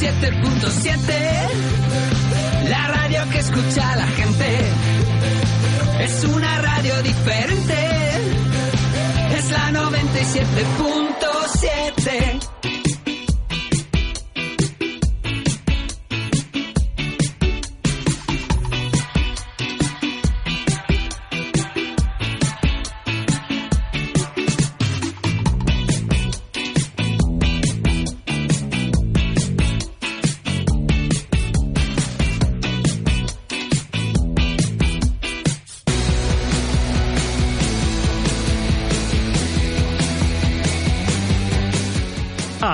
97.7, la radio que escucha la gente. Es una radio diferente, es la 97.7.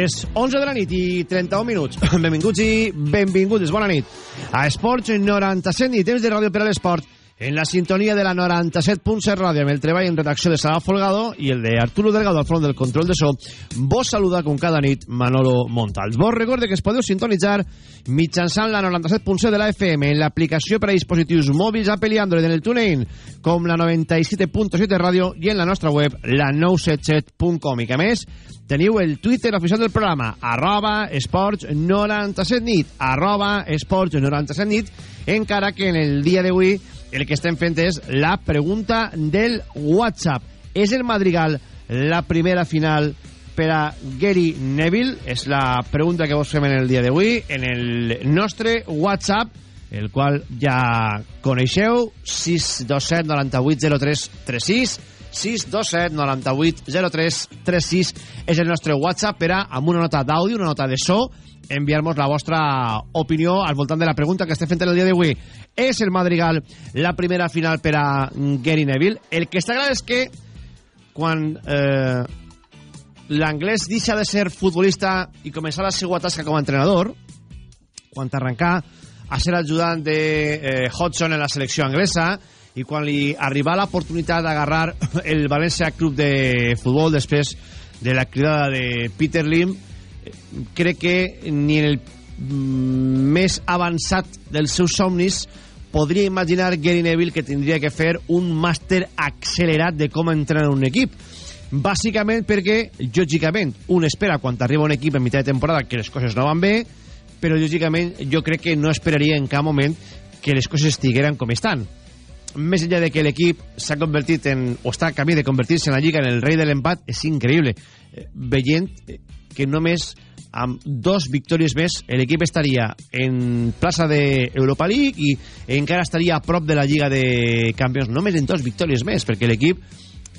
Les 11 de la nit i 31 minuts. Benvinguts i benvingudes. Bona nit. A Esports 97 i temps de ràdio per a l'esport en la sintonia de la 97.7 ràdio amb el treball en redacció de Sala Folgado i el de Arturo Delgado al front del control de so vos saluda com cada nit Manolo Montals vos recorde que es podeu sintonitzar mitjançant la 97.7 de la FM en l'aplicació per a dispositius mòbils Apple i Android en el TuneIn com la 97.7 ràdio i en la nostra web la 977.com i que més teniu el Twitter oficial del programa arroba esports 97 nit arroba esports 97 nit encara que en el dia d'avui el que estem fent és la pregunta del WhatsApp. És el Madrigal la primera final per a Gary Neville? És la pregunta que vos fem en el dia d'avui en el nostre WhatsApp, el qual ja coneixeu, 627 98 03 36 627 98 03 36 és el nostre WhatsApp per a, amb una nota d'àudio, una nota de so, enviar-nos la vostra opinió al voltant de la pregunta que estem fent el dia d'avui. És el Madrigal la primera final per a Gary Neville? El que està clar és que quan eh, l'anglès deixa de ser futbolista i començar la seva tasca com a entrenador, quan arrencar a ser ajudant de eh, Hodgson en la selecció anglesa i quan li arriba l'oportunitat d'agarrar el València Club de Futbol després de la cridada de Peter Lim, crec que ni el més avançat dels seus somnis podria imaginar Gary Neville que tindria que fer un màster accelerat de com entrenar un equip. Bàsicament perquè, lògicament un espera quan arriba un equip en mitjà de temporada que les coses no van bé però lògicament jo crec que no esperaria en cap moment que les coses estigueren com estan més enllà de que l'equip s'ha convertit en, o està a camí de convertir-se en la Lliga en el rei de l'empat, és increïble. Veient que només amb dos victòries més l'equip estaria en plaça d'Europa League i encara estaria a prop de la Lliga de Campions només en dos victòries més perquè l'equip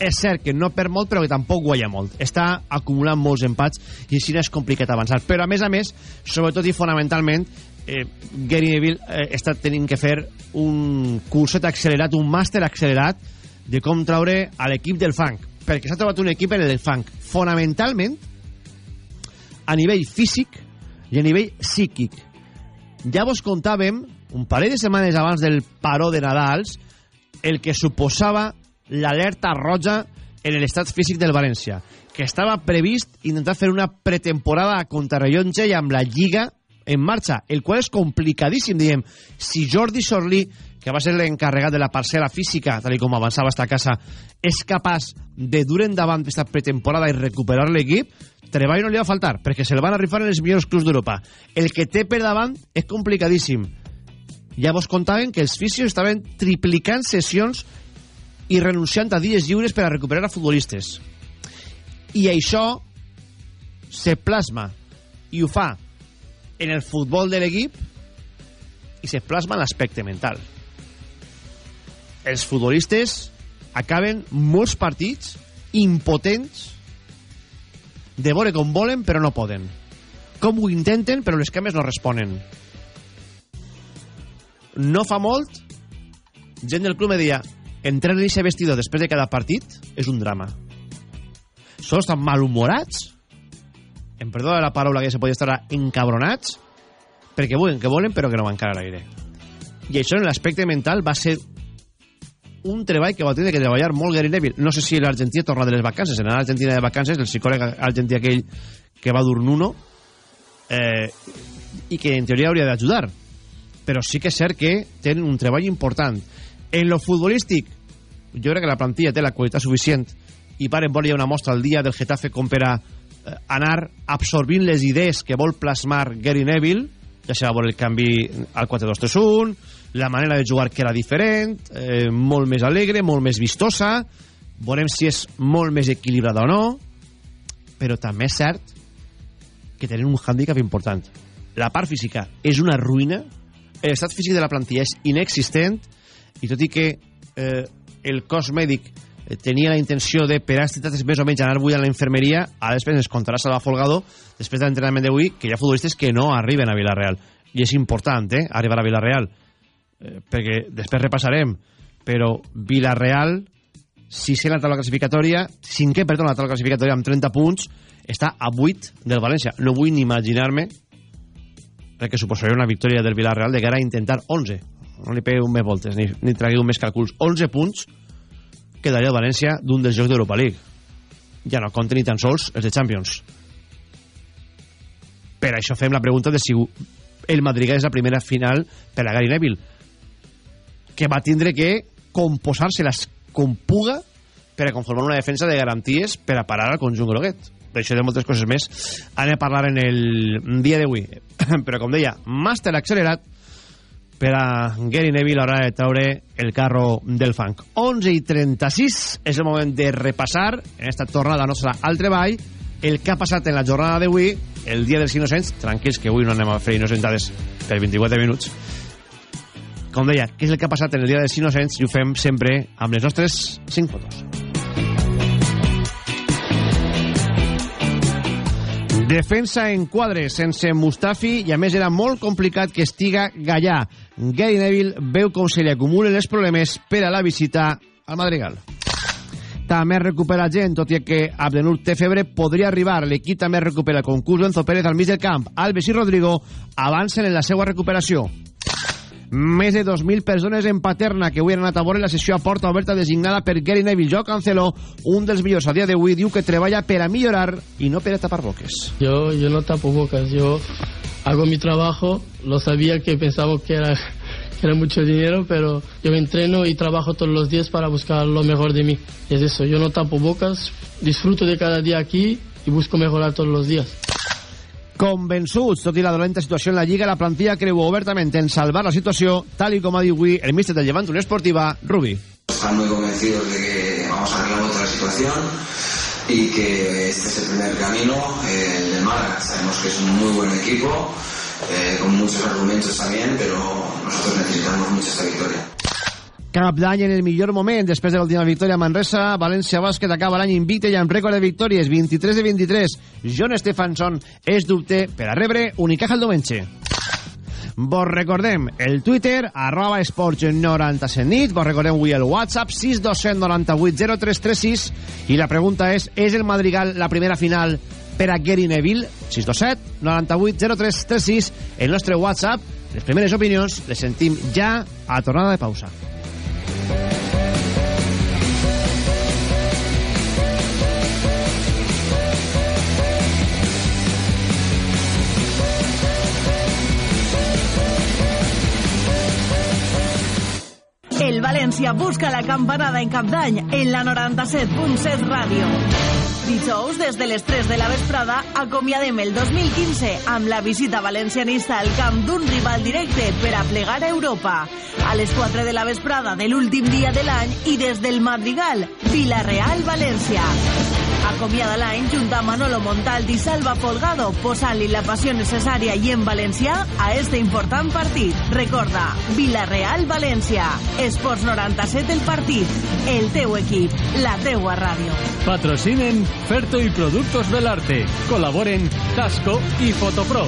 és cert que no perd molt però que tampoc guanya molt. Està acumulant molts empats i així és complicat avançar. Però a més a més, sobretot i fonamentalment eh, Gary Neville eh, està tenint que fer un curset accelerat un màster accelerat de com traure a l'equip del fang perquè s'ha trobat un equip en el fang fonamentalment a nivell físic i a nivell psíquic. Ja vos contàvem, un parell de setmanes abans del paró de Nadals, el que suposava l'alerta roja en l'estat físic del València, que estava previst intentar fer una pretemporada a contrarrellotge i amb la Lliga en marxa, el qual és complicadíssim, diem. Si Jordi Sorlí, que va ser l'encarregat de la parcel·la física, tal com avançava esta casa, és capaç de dur endavant aquesta pretemporada i recuperar l'equip, treball no li va faltar, perquè se'l van arrifar en els millors clubs d'Europa. El que té per davant és complicadíssim. Ja vos contaven que els fisios estaven triplicant sessions i renunciant a dies lliures per a recuperar a futbolistes. I això se plasma i ho fa en el futbol de l'equip i se plasma l'aspecte mental. Els futbolistes acaben molts partits impotents de veure com volen però no poden. Com ho intenten però les cames no responen. No fa molt, gent del club me deia entrar en aquest vestidor després de cada partit és un drama. Sols estan malhumorats, en perdó de la paraula que se podia estar encabronats, perquè volen que volen però que no van cara a l'aire i això en l'aspecte mental va ser un treball que va tenir que treballar molt Gary Neville. No sé si l'Argentina torna de les vacances. En l'Argentina de vacances, el psicòleg argentí aquell que va dur Nuno eh, i que en teoria hauria d'ajudar. Però sí que és cert que tenen un treball important. En lo futbolístic, jo crec que la plantilla té la qualitat suficient i paren vol una mostra al dia del Getafe com per a anar absorbint les idees que vol plasmar Gary Neville, ja se va veure el canvi al 4-2-3-1, la manera de jugar que era diferent, eh, molt més alegre, molt més vistosa, veurem si és molt més equilibrada o no, però també és cert que tenen un hàndicap important. La part física és una ruïna, l'estat físic de la plantilla és inexistent, i tot i que eh, el cos mèdic eh, tenia la intenció de, per activitats més o menys, anar avui a la infermeria, a després ens contarà Salva Folgado, després de l'entrenament d'avui, que hi ha futbolistes que no arriben a Villarreal. I és important, eh?, arribar a Villarreal eh, perquè després repassarem, però Villarreal, sisè en la taula classificatòria, cinquè, perdó, la taula classificatòria amb 30 punts, està a 8 del València. No vull ni imaginar-me que suposaria una victòria del Villarreal de cara a intentar 11. No li pegueu més voltes, ni, ni tragueu més càlculs. 11 punts quedaria el València d'un dels jocs d'Europa League. Ja no compten ni tan sols els de Champions. Per això fem la pregunta de si el Madrid és la primera final per a Gary Neville que va tindre que composar-se-les com puga per a conformar una defensa de garanties per a parar al conjunt groguet. D'això de moltes coses més anem a parlar en el dia d'avui. Però, com deia, màster accelerat per a Gary Neville a l'hora de treure el carro del fang. 11 i 36 és el moment de repassar en esta tornada nostra al treball el que ha passat en la jornada d'avui, el dia dels innocents, tranquils que avui no anem a fer innocentades per 24 minuts, com deia, què és el que ha passat en el dia dels innocents i ho fem sempre amb les nostres 5 fotos. Defensa en quadres sense Mustafi i a més era molt complicat que estiga Gallà. Gary Neville veu com se li acumulen els problemes per a la visita al Madrigal. També recupera gent, tot i que Abdenur té febre, podria arribar. L'equip també recupera concurs Enzo Pérez al mig del camp. Alves i Rodrigo avancen en la seva recuperació. Més de 2.000 persones en Paterna que avui han anat a veure la sessió a porta oberta designada per Gary Neville. Jo Cancelo, un dels millors a dia d'avui, diu que treballa per a millorar i no per a tapar boques. Yo, yo no tapo bocas, yo hago mi trabajo, lo sabía que pensaba que era, era mucho dinero, pero yo me entreno y trabajo todos los días para buscar lo mejor de mí. Es eso, yo no tapo bocas, disfruto de cada día aquí y busco mejorar todos los días. Convençuts, tot i la dolenta situació la Lliga, la plantilla creu obertament en salvar la situació, tal i com ha dit avui el míster del Llevant Unió Esportiva, Rubi. Están muy convencidos de que vamos a arreglar otra situación y que este es el primer camino, el de Málaga. Sabemos que es un muy buen equipo, eh, con muchos argumentos también, pero nosotros necesitamos mucho esta victoria. Cap d'any en el millor moment, després de l'última victòria a Manresa, València Bàsquet acaba l'any invicte i amb rècord de victòries, 23 de 23. John Stefansson és dubte per a rebre Unicaja el diumenge. Vos recordem el Twitter, arroba esports 97 nit, vos recordem avui el WhatsApp 627 0336 i la pregunta és, és el Madrigal la primera final per a Gary Neville? 627 98 0336 el nostre WhatsApp, les primeres opinions les sentim ja a tornada de pausa. El València busca la campanada en Cap d'Any en la 97.7 Ràdio. Dijous, des de les 3 de la vesprada, acomiadem el 2015 amb la visita valencianista al camp d'un rival directe per a plegar a Europa. A les 4 de la vesprada de l'últim dia de l'any i des del Madrigal, Villarreal-València. Acomiada l'any junt a Manolo Montaldi i Salva Folgado, posant-li la passió necessària i en valencià a este important partit. Recorda, Villarreal-València. Esports 97 el partit. El teu equip, la teua ràdio. Patrocinen Ferto y Productos del Arte. Colaboren Tasco y Fotopro.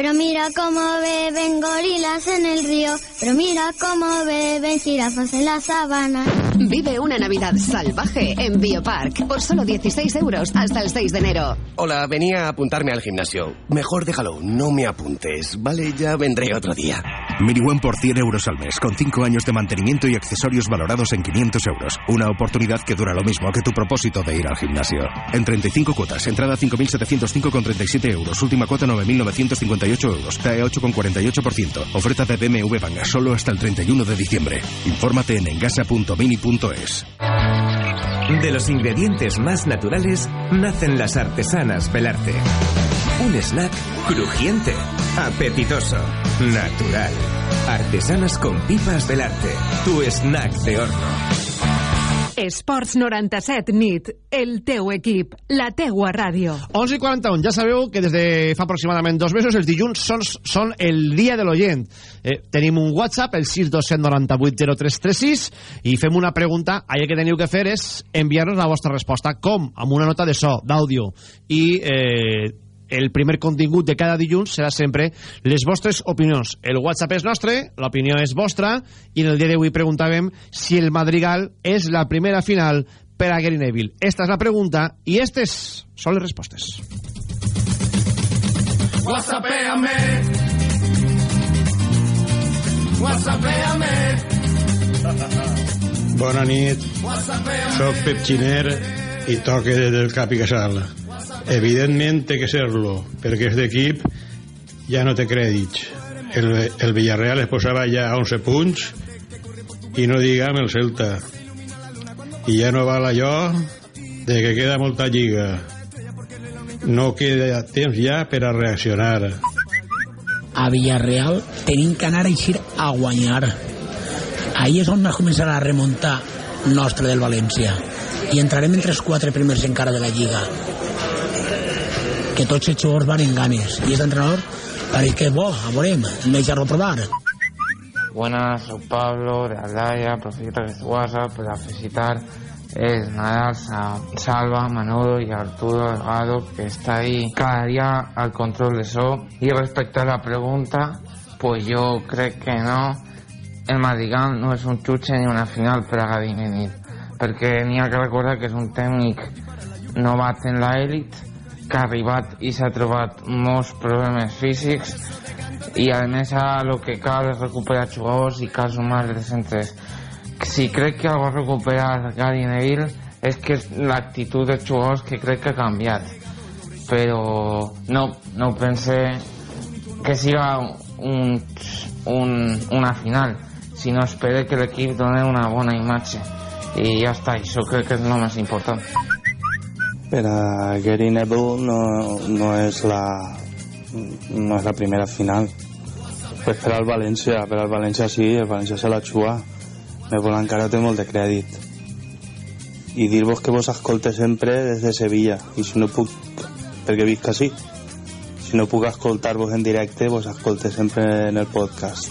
Pero mira cómo beben gorilas en el río, pero mira cómo beben jirafas en la sabana. Vive una Navidad salvaje en Biopark por solo 16 euros hasta el 6 de enero. Hola, venía a apuntarme al gimnasio. Mejor déjalo, no me apuntes. Vale, ya vendré otro día. Miniwan por 100 euros al mes, con 5 años de mantenimiento y accesorios valorados en 500 euros. Una oportunidad que dura lo mismo que tu propósito de ir al gimnasio. En 35 cuotas, entrada 5.705,37 euros, última cuota 9.958 euros, TAE 8,48%. Oferta de BMW Bank solo hasta el 31 de diciembre. Infórmate en engasa.mini.es. De los ingredientes más naturales nacen las artesanas Belarte. Un snack crujiente, apetitoso, natural. Artesanas con pipas Belarte. Tu snack de horno. Esports 97 nit, el teu equip, la teua ràdio. 11 i 41, ja sabeu que des de fa aproximadament dos mesos els dilluns són, són el dia de l'oient. Eh, tenim un WhatsApp, el 627980336, i fem una pregunta. Allà que teniu que fer és enviar-nos la vostra resposta. Com? Amb una nota de so, d'àudio. I... Eh, el primer contingut de cada dilluns serà sempre les vostres opinions. El WhatsApp és nostre, l'opinió és vostra, i en el dia d'avui preguntàvem si el Madrigal és la primera final per a Gary Neville. Esta és la pregunta i aquestes són les respostes. Whatsappéame. Whatsappéame. Bona nit. Soc Pep Xiner i toque del cap i casal. Evidentment té que ser-lo, perquè aquest equip ja no té crèdits. El, el Villarreal es posava ja a 11 punts i no diguem el Celta. I ja no val allò de que queda molta lliga. No queda temps ja per a reaccionar. A Villarreal tenim que anar a eixir a guanyar. Ahí és on es començarà a remuntar nostre del València. I entrarem entre els quatre primers encara de la Lliga. Que tots els jugadors van en ganes. I és entrenador pareix que és bo, a veurem, deixar-lo provar. Buenas, soy Pablo de Aldaya, profesor de WhatsApp para felicitar es Nadal, Salva, Manolo y Arturo Delgado que está ahí cada día al control de eso. Y respecto a la pregunta, pues yo creo que no. El Madrigal no és un xuche ni una final per a Gadi Menil, perquè n'hi ha que recordar que és un tècnic novat en l'elit, que ha arribat i s'ha trobat molts problemes físics i a més a lo que cal és recuperar jugadors i cal sumar els centres si crec que algo ha recuperat Gary Neville és que és l'actitud dels jugadors que crec que ha canviat. Però no, no pense que siga un, un, una final sinó espero que l'equip doni una bona imatge i ja està, això crec que és el més important. Per a Gary Neville no, no és la no és la primera final. Pues per al València per al València sí, el València se la xua. Neville encara té molt de crèdit. I dir-vos que vos escolte sempre des de Sevilla. I si no puc, perquè visc així si no puc escoltar-vos en directe vos escolte sempre en el podcast.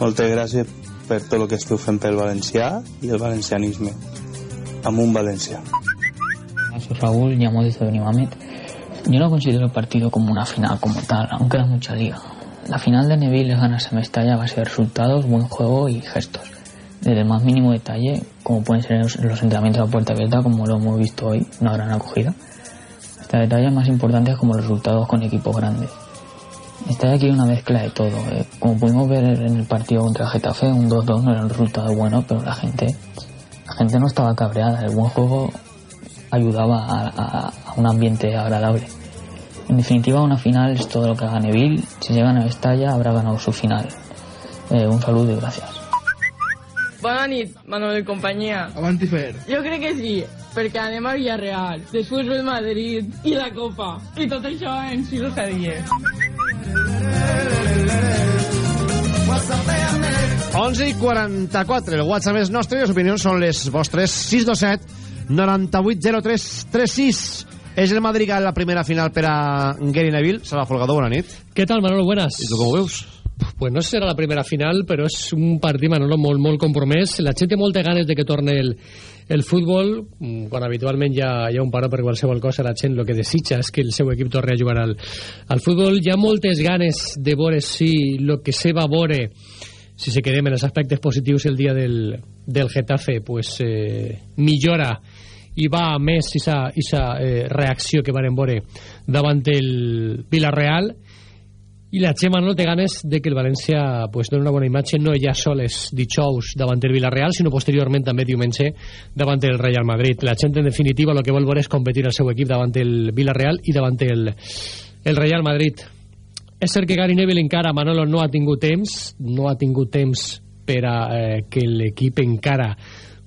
Moltes gràcies per tot el que esteu fent pel valencià i el valencianisme un València soy Raúl, llamo desde Benimamet. Yo no considero el partido como una final como tal, aunque queda mucha liga. La final de Neville es ganarse a Mestalla a base de resultados, buen juego y gestos. Desde el más mínimo detalle, como pueden ser los entrenamientos a puerta abierta, como lo hemos visto hoy, una gran acogida, hasta detalles más importantes como los resultados con equipos grandes. Está aquí una mezcla de todo. eh. Como pudimos ver en el partido contra Getafe, un 2-2 no era un resultado bueno, pero la gente, la gente no estaba cabreada. El buen juego ayudaba a, a- a un ambiente agradable. En definitiva, una final es todo lo que haga Neville. Si llegan a Estalla, habrá ganado su final. Eh, un saludo y gracias. Bona nit, Manuel i companyia. Avanti fer. Jo crec que sí, perquè anem a Villarreal, després ve el Madrid i la Copa, i tot això en 6 o 11 i 44, el WhatsApp és nostre i les opinions són les vostres. 627 98 03 36. És el Madrid a la primera final per a Gary Neville. Salva Folgado, bona nit. ¿Qué tal, Manolo? Buenas. ¿Y tú cómo veus? Pues no serà la primera final, però és un partit, Manolo, molt, molt compromès. La gent té moltes ganes de que torni el, el futbol, mm, quan habitualment hi ha, hi ha un paró per qualsevol cosa, la gent el que desitja és que el seu equip torni a jugar al, al futbol. Hi ha moltes ganes de veure si el que se va veure, si se quedem en els aspectes positius el dia del, del Getafe, pues, eh, millora i va a més aquesta eh, reacció que varen veure davant el Villarreal. I la Xema no té ganes de que el València pues, doni una bona imatge no ja sols dijous davant el Villarreal sinó posteriorment també diumenge davant el Real Madrid. La gent en definitiva el que vol veure és competir el seu equip davant el Villarreal i davant el, el Real Madrid és cert que Gary Neville encara Manolo no ha tingut temps no ha tingut temps per a eh, que l'equip encara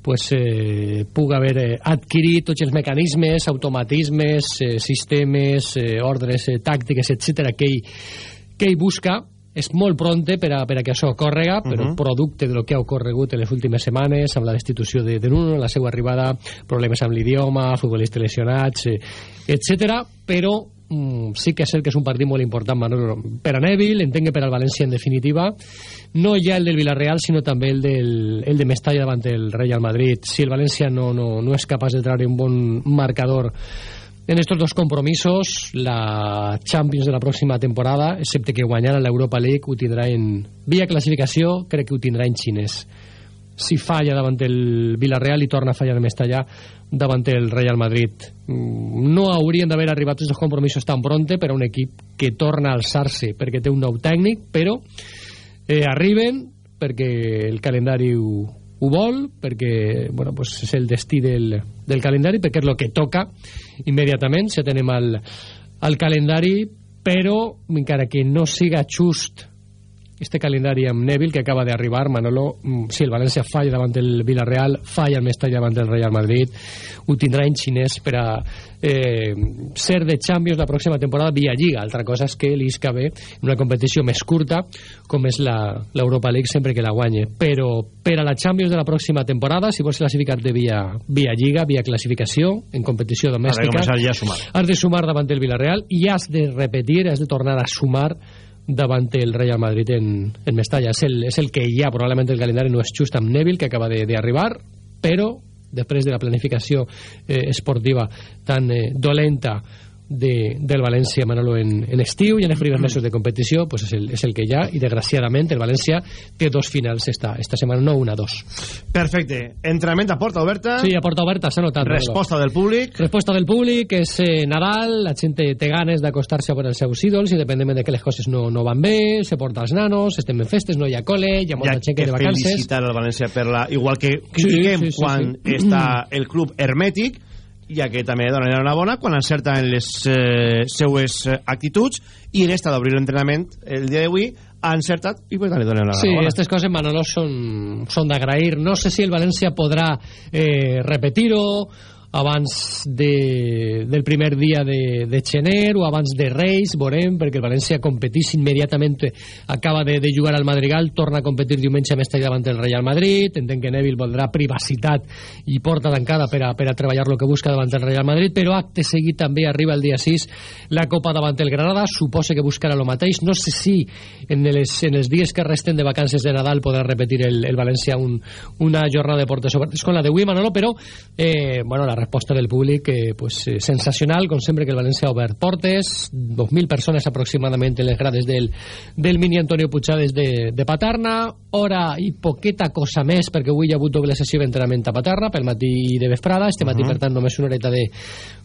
pues, eh, puga haver eh, adquirit tots els mecanismes, automatismes, eh, sistemes, eh, ordres eh, tàctiques, etc que ell, que ell busca. És molt pronte per a, per a que això ocórrega, uh -huh. però producte de lo que ha ocorregut en les últimes setmanes, amb la destitució de, de Nuno, la seva arribada, problemes amb l'idioma, futbolistes lesionats, eh, etc. Però mm, sí que és cert que és un partit molt important Manolo, per a Neville, entenc que per al València en definitiva. No ja el del Villarreal sinó també el, del, el de Mestalla davant el Real Madrid. Si el València no, no, no és capaç de treure un bon marcador en estos dos compromisos la Champions de la pròxima temporada excepte que guanyar l'Europa League ho tindrà en via classificació crec que ho tindrà en xines si falla davant el Villarreal i torna a fallar el Mestalla davant el Real Madrid. No haurien d'haver arribat aquests compromisos tan pronte per a un equip que torna a alçar-se perquè té un nou tècnic però eh, arriben perquè el calendari ho, ho vol perquè bueno, pues és el destí del, del calendari perquè és el que toca immediatament se tenem al, al calendari però encara que no siga just este calendari amb Neville que acaba d'arribar Manolo, si el València falla davant el Villarreal, falla el Mestalla davant el Real Madrid ho tindrà en xinès per a eh, ser de Champions la pròxima temporada via Lliga, altra cosa és que l'Isca ve en una competició més curta com és l'Europa League sempre que la guanye. Però per a la Champions de la pròxima temporada si vols classificar-te via, via Lliga via classificació, en competició domèstica has de sumar. has de sumar davant el Villarreal i has de repetir, has de tornar a sumar davant el Real Madrid en, en Mestalla. És el, és el que hi ha, probablement el calendari no és just amb Neville, que acaba d'arribar, però després de la planificació eh, esportiva tan eh, dolenta de, del València Manolo en, en estiu i en els primers mesos de competició pues és, el, és el que hi ha i desgraciadament el València té dos finals esta, esta setmana, no una, dos. Perfecte, entrenament a porta oberta. Sí, a porta oberta, s'ha notat Resposta Manolo. del públic. Resposta del públic, és eh, Nadal la gent té, ganes d'acostar-se a veure els seus ídols independentment de que les coses no, no van bé se porta els nanos, estem en festes, no hi ha col·le hi ha molta ja gent que de vacances. felicitar al València per la... igual que critiquem sí, sí, quan sí. està el club hermètic ja que també donen una bona quan encerta en les eh, seues eh, actituds i en esta d'obrir l'entrenament el dia d'avui ha encertat i tant li donen una Sí, bona aquestes coses, Manolo, són, són d'agrair. No sé si el València podrà eh, repetir-ho abans de, del primer dia de, de Xener o abans de Reis, veurem, perquè el València competís immediatament, acaba de, de jugar al Madrigal, torna a competir diumenge a Mestalla davant del Real Madrid, entenc que Neville voldrà privacitat i porta tancada per a, per a treballar el que busca davant del Real Madrid, però acte seguit també arriba el dia 6 la Copa davant el Granada, suposa que buscarà el mateix, no sé si en, les, en els dies que resten de vacances de Nadal podrà repetir el, el València un, una jornada de portes obertes. Com la d'avui, Manolo, però eh, bueno, la resposta del públic eh, pues, eh, sensacional, com sempre que el València ha obert portes, 2.000 persones aproximadament en les grades del, del mini Antonio Puigades de, de Paterna, hora i poqueta cosa més, perquè avui hi ha hagut doble sessió d'entrenament a Paterna, pel matí de vesprada, este matí, uh -huh. per tant, només una horeta de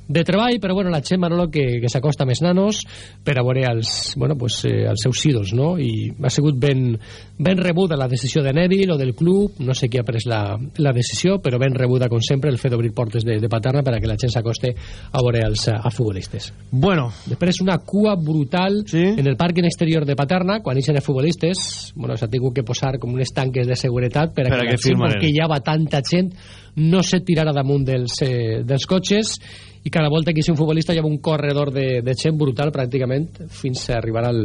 de treball, però bueno, la gent Manolo que, que s'acosta més nanos per a veure els, bueno, pues, eh, els seus ídols, no? I ha sigut ben, ben rebuda la decisió de Neville o del club, no sé qui ha pres la, la decisió, però ben rebuda, com sempre, el fet d'obrir portes de, de Paterna per a que la gent s'acoste a veure els a, a futbolistes. Bueno. Després una cua brutal sí? en el pàrquing exterior de Paterna, quan ixen els futbolistes, bueno, s'ha tingut que posar com unes tanques de seguretat per a Per que, que perquè hi havia tanta gent, no se tirara damunt dels, eh, dels cotxes i cada volta que hi ha un futbolista hi ha un corredor de, de gent brutal pràcticament fins a arribar al,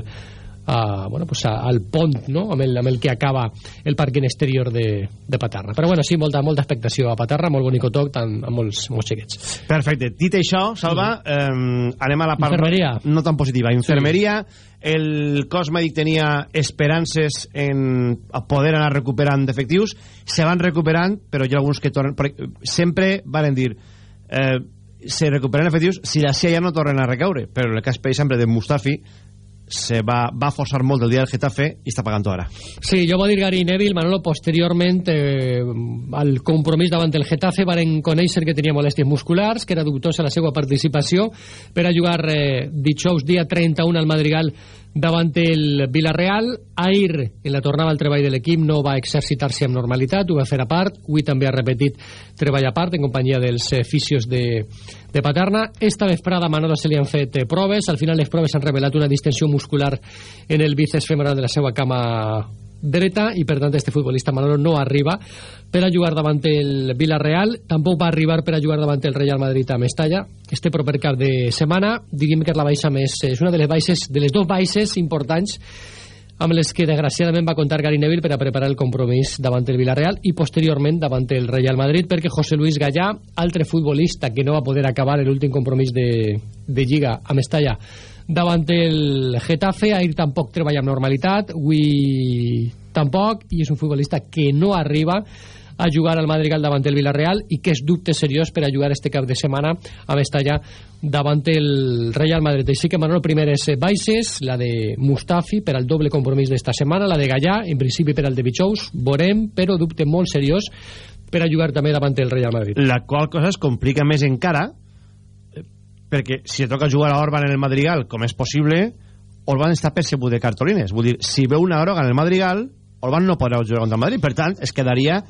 a, bueno, pues a, al pont no? amb, el, amb el que acaba el pàrquing exterior de, de Paterna però bueno, sí, molta, molta expectació a Paterna molt bonic toc, tant, amb molts, molts xiquets Perfecte. Dit això, Salva, eh, anem a la part Infermeria. no, tan positiva. Infermeria, el cos mèdic tenia esperances en poder anar recuperant d'efectius, se van recuperant, però hi ha alguns que tornen... Sempre varen dir eh, se recuperen efectius si la CIA no tornen a recaure, però el cas, per exemple, de Mustafi, se va, va forçar molt el dia del Getafe i està pagant ara. Sí, jo va dir Gary Neville, Manolo, posteriorment eh, al compromís davant el Getafe varen conèixer que tenia molèsties musculars, que era dubtosa la seva participació per a jugar eh, dijous dia 31 al Madrigal davant el Villarreal. Ahir, en la tornada al treball de l'equip, no va exercitar-se amb normalitat, ho va fer a part. Avui també ha repetit treball a part en companyia dels eh, fisios de, de Paterna. Esta vesprada a Manolo se li han fet eh, proves. Al final les proves han revelat una distensió muscular en el bíceps femoral de la seva cama dreta i per tant este futbolista Manolo no arriba per a jugar davant el Villarreal. Tampoc va arribar per a jugar davant el Real Madrid a Mestalla. Este proper cap de setmana diríem que és la baixa més és una de les baixes de les dues baixes importants amb les que desgraciadament va contar Gary Neville per a preparar el compromís davant el Villarreal i posteriorment davant el Real Madrid perquè José Luis Gallà, altre futbolista que no va poder acabar l'últim compromís de, de Lliga a Mestalla davant el Getafe, ahir tampoc treballa amb normalitat, avui tampoc, i és un futbolista que no arriba a jugar al Madrigal davant el Villarreal i que és dubte seriós per a jugar este cap de setmana a Mestalla davant el Real Madrid. Així que, Manolo, primeres eh, baixes, la de Mustafi per al doble compromís d'esta setmana, la de Gallà, en principi per al de Bichous, veurem, però dubte molt seriós per a jugar també davant el Real Madrid. La qual cosa es complica més encara perquè si toca jugar a Orban en el Madrigal, com és possible, Orban està percebut de cartolines. Vull dir, si veu una groga en el Madrigal, Orban no podrà jugar contra el Madrid. Per tant, es quedaria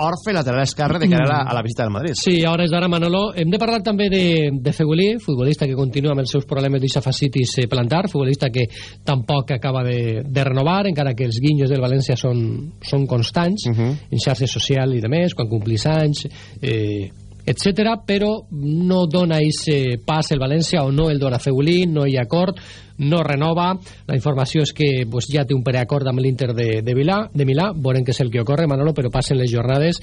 orfe lateral esquerre de cara a la, a la visita del Madrid. Sí, a hores d'ara, Manolo. Hem de parlar també de, de Fegulí, futbolista que continua amb els seus problemes d'isafasitis eh, plantar, futbolista que tampoc acaba de, de renovar, encara que els guinyos del València són, són constants, uh -huh. en xarxes social i de més, quan complís anys... Eh, etc. però no dona aquest pas el València o no el dona Feulí, no hi ha acord no renova, la informació és que pues, ja té un preacord amb l'Inter de, de, Milà, de Milà, veurem què és el que ocorre Manolo, però passen les jornades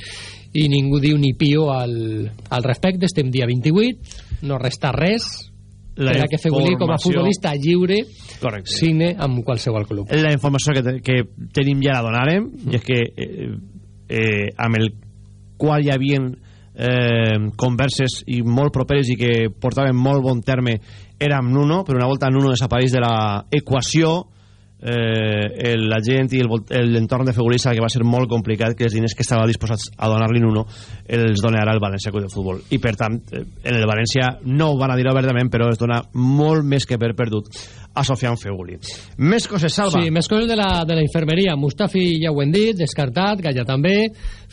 i ningú diu ni pio al, al respecte, estem dia 28 no resta res La per a que Feulí com a futbolista lliure Correcte. signe amb qualsevol club La informació que, te- que tenim ja la donarem, i és que eh, eh, amb el qual hi havia eh, converses i molt properes i que portaven molt bon terme era amb Nuno, però una volta Nuno desapareix de la equació eh, la gent i l'entorn de Fegulissa que va ser molt complicat que els diners que estava disposats a donar-li Nuno els dona ara el València Club de Futbol. I per tant eh, en el València no ho van a dir obertament però es dona molt més que per perdut a Sofian Feguli més coses Salva. Sí, més coses de la, de la infermeria. Mustafi ja ho hem dit, descartat, Galla també,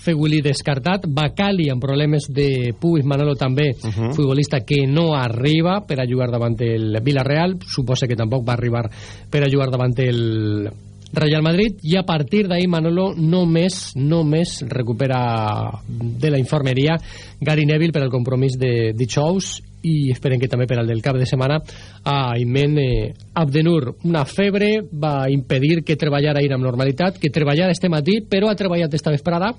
Feguli descartat, Bacali amb problemes de pubis, Manolo també, uh -huh. futbolista que no arriba per a jugar davant el Villarreal, suposa que tampoc va arribar per a jugar davant el Real Madrid. I a partir d'ahir Manolo només només recupera de la infermeria Gary Neville per al compromís de dijous i esperen que també per al del cap de setmana a Imen eh, Abdenur. Una febre va impedir que treballara ahir amb normalitat, que treballara este matí però ha treballat esta vesprada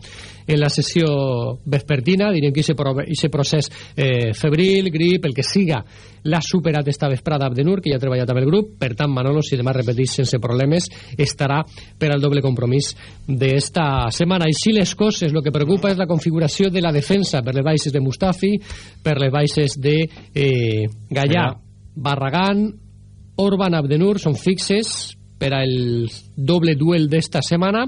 en la sessió vespertina diríem que aquest procés eh, febril, grip, el que siga. L'ha superat esta vesprada Abdenur que ja ha treballat amb el grup, per tant Manolo si demà repetís sense problemes estarà per al doble compromís d'esta setmana. Així les coses, el que preocupa és la configuració de la defensa per les baixes de Mustafi, per les baixes de eh, Gallà, Barragán, Orban Abdenur, són fixes per al doble duel d'esta setmana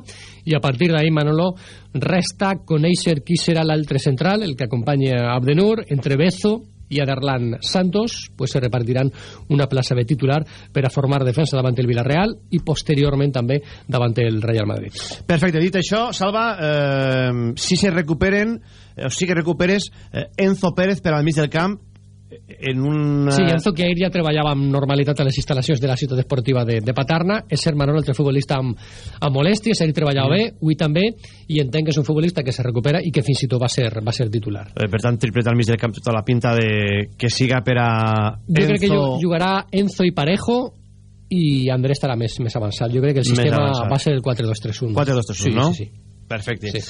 i a partir d'ahir Manolo resta conèixer qui serà l'altre central el que acompanya Abdenur entre Bezo i Aderlan Santos pues, se repartiran una plaça de titular per a formar defensa davant el Villarreal i posteriorment també davant el Real Madrid. Perfecte, dit això, Salva, eh, si se recuperen, eh, o sí que recuperes eh, Enzo Pérez per al mig del camp en una... Sí, Enzo que ahir ja treballava amb normalitat a les instal·lacions de la ciutat esportiva de, de Paterna, és ser Manol, altre futbolista amb, amb molèsties, ahir treballava mm. bé, avui també, i entenc que és un futbolista que se recupera i que fins i tot va ser, va ser titular. Eh, per tant, triplet al mig del camp, tota la pinta de que siga per a Enzo... Jo crec que jugarà Enzo i Parejo i Andrés estarà més, més avançat. Jo crec que el sistema va ser el 4-2-3-1. 4-2-3-1, sí, no? Sí, sí. Perfecte. Sí.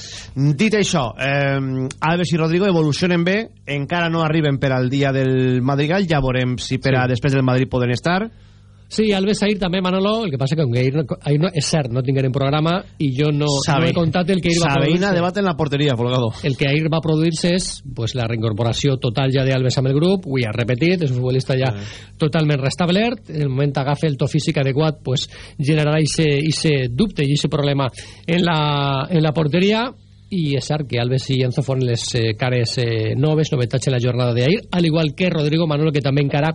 Dit això, eh, Alves i Rodrigo evolucionen bé, encara no arriben per al dia del Madrigal, ja veurem si per a sí. després del Madrid poden estar. Sí, Alves ahir també, Manolo, el que passa que ahir, no, ahir no, és cert, no tingueren programa i jo no, Sabe, no he contat el que ahir va produir-se. Sabeina debat en la porteria, Folgado. El que ahir va produir-se és pues, la reincorporació total ja d'Alves amb el grup, ho ha repetit, és un futbolista ja sí. totalment restablert, en el moment agafa el to físic adequat, pues, generarà ese dubte i ese problema en la, en la porteria, i és cert que Alves i Enzo foren les eh, cares eh, noves, novetats en la jornada d'ahir, al igual que Rodrigo Manolo, que també encara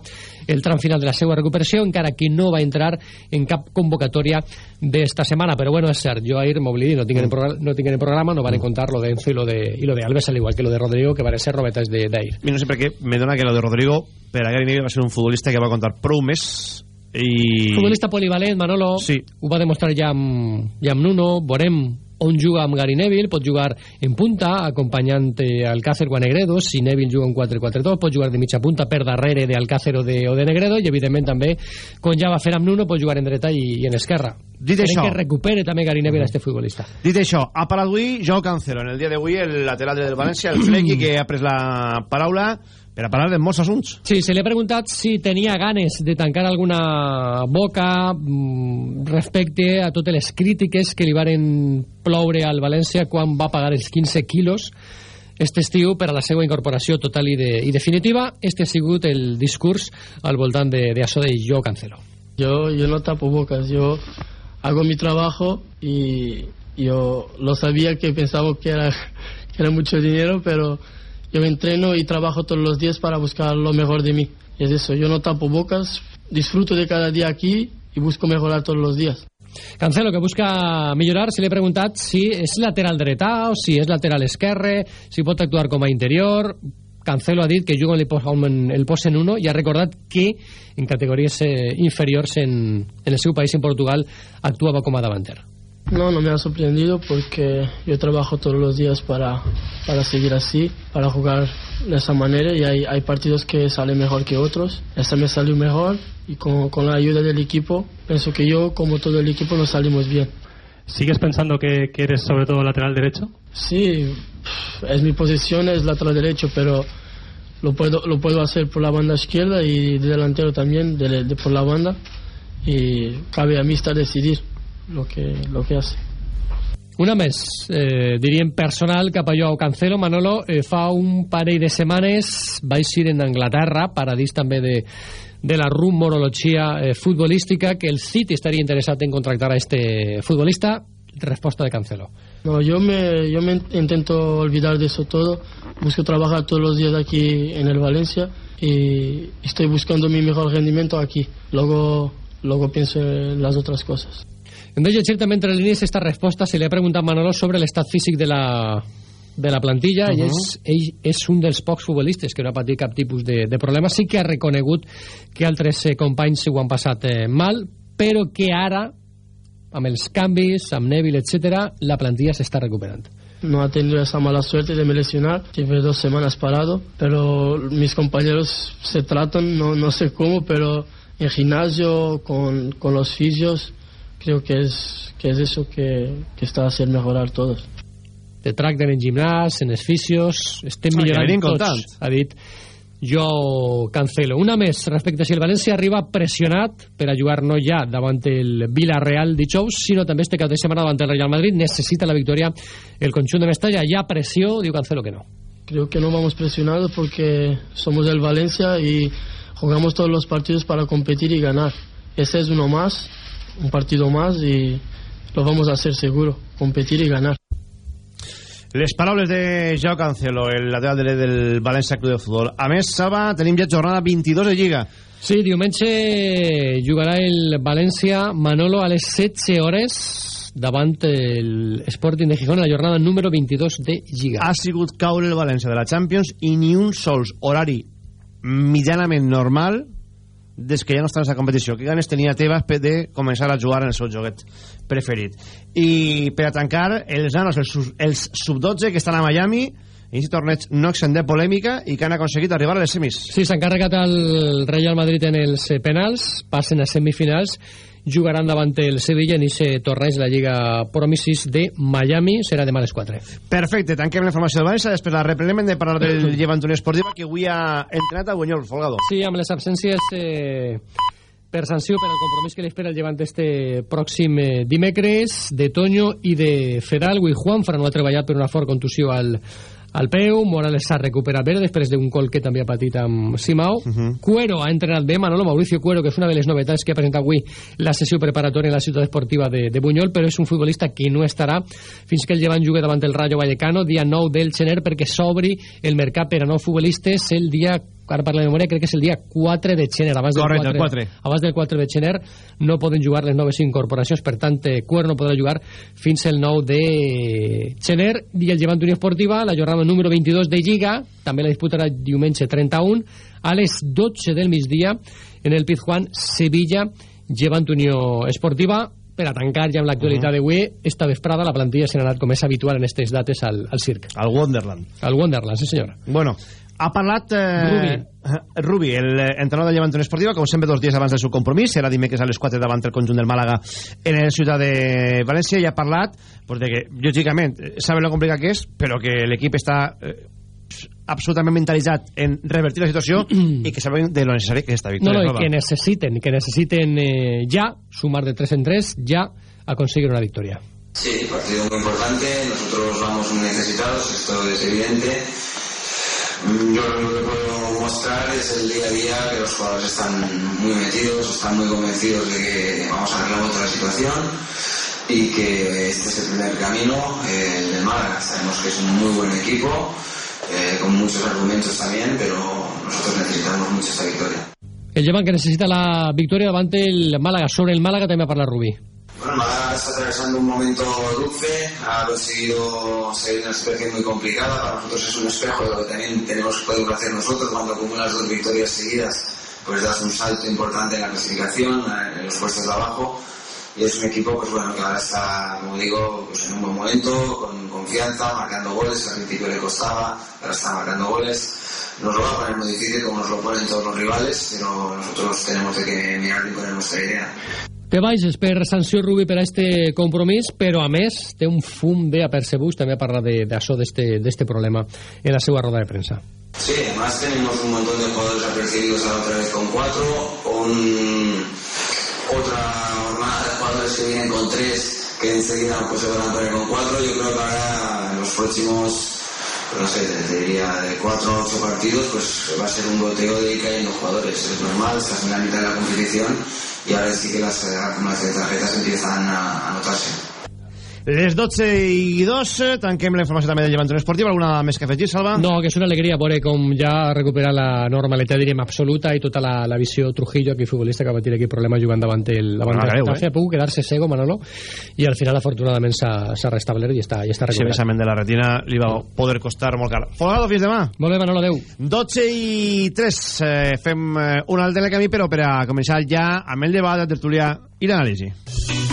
el tram final de la seva recuperació, encara que no va entrar en cap convocatòria d'esta setmana, però bueno, és cert, jo ahir m'oblidi, no tinguin, mm. no tinguin programa, no van mm. contar lo de Enzo i lo de, lo de Alves, al igual que lo de Rodrigo, que van ser novetats d'ahir. No sé per què me dona que lo de Rodrigo, per a Neville va ser un futbolista que va contar prou més i... Futbolista polivalent, Manolo, sí. ho va demostrar ja amb, ja amb Nuno, veurem on juga amb Gary Neville, pot jugar en punta, acompanyant Alcácer o a Negredo, si Neville juga en 4-4-2, pot jugar de mitja punta per darrere d'Alcácer o, de, o de Negredo, i evidentment també, com ja va fer amb Nuno, pot jugar en dreta i, i en esquerra. Dit Crec això... que recupere també Gary Neville, uh -huh. este futbolista. Dit això, ha parat avui Joao Cancelo, en el dia d'avui el lateral del València, el Flequi, que ha pres la paraula per a parlar de molts assunts. Sí, se li ha preguntat si tenia ganes de tancar alguna boca mm, respecte a totes les crítiques que li varen ploure al València quan va pagar els 15 quilos este estiu per a la seva incorporació total i, de, i definitiva. Este ha sigut el discurs al voltant de, de això de jo cancelo. Yo, yo no tapo bocas, yo hago mi trabajo y yo lo sabía que pensaba que era, que era mucho dinero, pero yo me entreno y trabajo todos los días para buscar lo mejor de mí. Es eso, yo no tapo bocas, disfruto de cada día aquí y busco mejorar todos los días. Cancelo, que busca millorar, se li ha preguntat si és lateral dretà o si és lateral esquerre, si pot actuar com a interior... Cancelo ha dit que juga en el post en uno i ha recordat que en categories eh, inferiors en, en el seu país, en Portugal, actuava com a davanter. No, no me ha sorprendido porque yo trabajo todos los días para, para seguir así, para jugar de esa manera y hay, hay partidos que salen mejor que otros. Esta me salió mejor y con, con la ayuda del equipo, pienso que yo, como todo el equipo, nos salimos bien. ¿Sigues pensando que, que eres sobre todo lateral derecho? Sí, es mi posición, es lateral derecho, pero lo puedo, lo puedo hacer por la banda izquierda y de delantero también, de, de por la banda. Y cabe a mí estar decidir lo que, lo que hace. Una més, eh, diríem personal cap a Joao Cancelo. Manolo, eh, fa un parell de setmanes vaig ir en Anglaterra, paradís també de, de la rumorologia eh, futbolística, que el City estaria interessat en contractar a este futbolista. Resposta de Cancelo. No, yo me, yo me intento olvidar de eso todo. Busco trabajar todos los días aquí en el Valencia y estoy buscando mi mejor rendimiento aquí. Luego, luego pienso en las otras cosas. De llegir també entre línies esta resposta. Se li ha preguntat Manolo sobre l'estat físic de la, de la plantilla uh -huh. i és, ell és un dels pocs futbolistes que no ha patit cap tipus de, de problema. Sí que ha reconegut que altres eh, companys ho han passat eh, mal, però que ara, amb els canvis, amb Neville, etc, la plantilla s'està recuperant. No ha tenido esa mala suerte de me lesionar. Llevé dos semanas parado, pero mis compañeros se tratan, no, no sé cómo, pero en gimnasio, con, con los fisios, creo que es, que es eso que, que está a hacer mejorar todos. Te tracten en gimnàs, en els fisios, estem millorant tots, ha dit jo cancelo. Una més respecte a si el València arriba pressionat per a jugar no ja davant el Villarreal dijous, sinó també este cap de setmana davant el Real Madrid. Necessita la victòria el conjunt de Mestalla. Ha pressió, diu Cancelo que no. Creo que no vamos presionados porque somos el Valencia y jugamos todos los partidos para competir y ganar. Ese es uno más, un partido más y lo vamos a hacer seguro, competir y ganar. Les paraules de Joao Cancelo, el lateral dret del València Club de Futbol. A més, Saba, tenim ja jornada 22 de Lliga. Sí, diumenge jugarà el València Manolo a les 16 hores davant el Sporting de Gijón en la jornada número 22 de Lliga. Ha sigut caure el València de la Champions i ni un sols horari mitjanament normal des que ja no està en aquesta competició. Que ganes tenia Tebas de començar a jugar en el seu joguet preferit. I per a tancar, els nanos, els, els sub-12 que estan a Miami, en aquest torneig no exen de polèmica i que han aconseguit arribar a les semis. Sí, s'ha encarregat el Real Madrid en els eh, penals, passen a semifinals, jugaran davant el Sevilla en aquest torneig de la Lliga Promisis de Miami, serà demà a les 4. Perfecte, tanquem la informació del València, després la reprenem de parlar del Llevant Unió Esportiva, que avui ha entrenat a Buñol, Folgado. Sí, amb les absències eh, per sanció per al compromís que li espera el llevant este pròxim eh, dimecres de Toño i de Fedal. Avui Juanfran no ha treballat per una fort contusió al, al peu, Morales s'ha recuperat bé després d'un col que també ha patit amb Simao. Cuero ha entrenat bé, Manolo Mauricio Cuero, que és una de les novetats que ha presentat avui la sessió preparatòria en la ciutat esportiva de, de Buñol, però és un futbolista que no estarà fins que el llevant jugui davant el Rayo Vallecano, dia 9 del gener, perquè s'obri el mercat per a nous futbolistes el dia ara parla de memòria, crec que és el dia 4 de gener abans del, Correcte, 4, el 4. abans del 4 de gener no poden jugar les noves incorporacions per tant eh, Cuer no podrà jugar fins el 9 de gener. I el Llevant Unió Esportiva la jornada número 22 de Lliga també la disputarà diumenge 31 a les 12 del migdia en el Pizjuán Sevilla Llevant Unió Esportiva. Per a tancar ja amb l'actualitat d'avui esta vesprada la plantilla s'ha anat com és habitual en aquestes dates al, al circ. Al Wonderland. al Wonderland, sí senyora. Bueno, ha parlat eh, Rubi, el eh, entrenador de Llevant Unió Esportiva, com sempre dos dies abans del seu compromís, serà dimecres a les 4 davant el conjunt del Màlaga en la ciutat de València, i ha parlat pues, de que, lògicament, eh, saben lo complicat que és, però que l'equip està eh, absolutament mentalitzat en revertir la situació i que saben de lo necessari que és esta No, victòria. no, i Salva. que necesiten, que necesiten eh, ya sumar de 3 en 3, ya a conseguir una victoria. Sí, partido muy importante, nosotros vamos necesitados, esto es evidente. Yo lo único que puedo mostrar es el día a día, que los jugadores están muy metidos, están muy convencidos de que vamos a arreglar otra situación y que este es el primer camino, el del Málaga. Sabemos que es un muy buen equipo, eh, con muchos argumentos también, pero nosotros necesitamos mucho esta victoria. El Llevant que necesita la victoria davant el Málaga. Sobre el Málaga també parla Rubí. Bueno, Málaga está atravesando un momento dulce, ha conseguido salir de una situación muy complicada, para nosotros es un espejo de lo que también tenemos, podemos hacer nosotros cuando acumulas dos victorias seguidas, pues das un salto importante en la clasificación, en los puestos de abajo, y es un equipo pues bueno que ahora está, como digo, pues en un buen momento, con confianza, marcando goles, al principio le costaba, ahora está marcando goles. Nos lo va a poner muy difícil como nos lo ponen todos los rivales, pero nosotros tenemos que mirar y poner nuestra idea. Te baixes per sanció Rubí per a este compromís, però a més té un fum d'apercebuts, també parla de- d'això, d'este d'este problema en la seva roda de premsa. Sí, además tenemos un montón de jugadores apercibidos a la otra vez con cuatro, un, otra jornada de jugadores que vienen con tres, que enseguida pues, se van a poner con cuatro. Yo creo que ahora en los próximos, no sé, diría de cuatro a ocho partidos, pues va a ser un goteo de ir cayendo jugadores. Es normal, estás en la mitad de la competición y ahora sí que las, las tarjetas empiezan a, a notarse. Les 12 i 2, eh, tanquem la informació també del Llevant Unió Esportiva. Alguna més que afegir, Salva? No, que és una alegria veure com ja recupera la normalitat, diríem, absoluta i tota la, la visió Trujillo, aquí futbolista que va patir aquí problemes jugant davant el davant del greu, eh? Ha pogut quedar-se cego, Manolo, i al final, afortunadament, s'ha restablert i està, i està recuperat. vessament de la retina li va poder costar molt car. Folgado, fins demà. Molt bé, Manolo, adeu. 12 i 3. Eh, fem eh, un alt en el camí, però per a començar ja amb el debat, la tertúlia i l'anàlisi.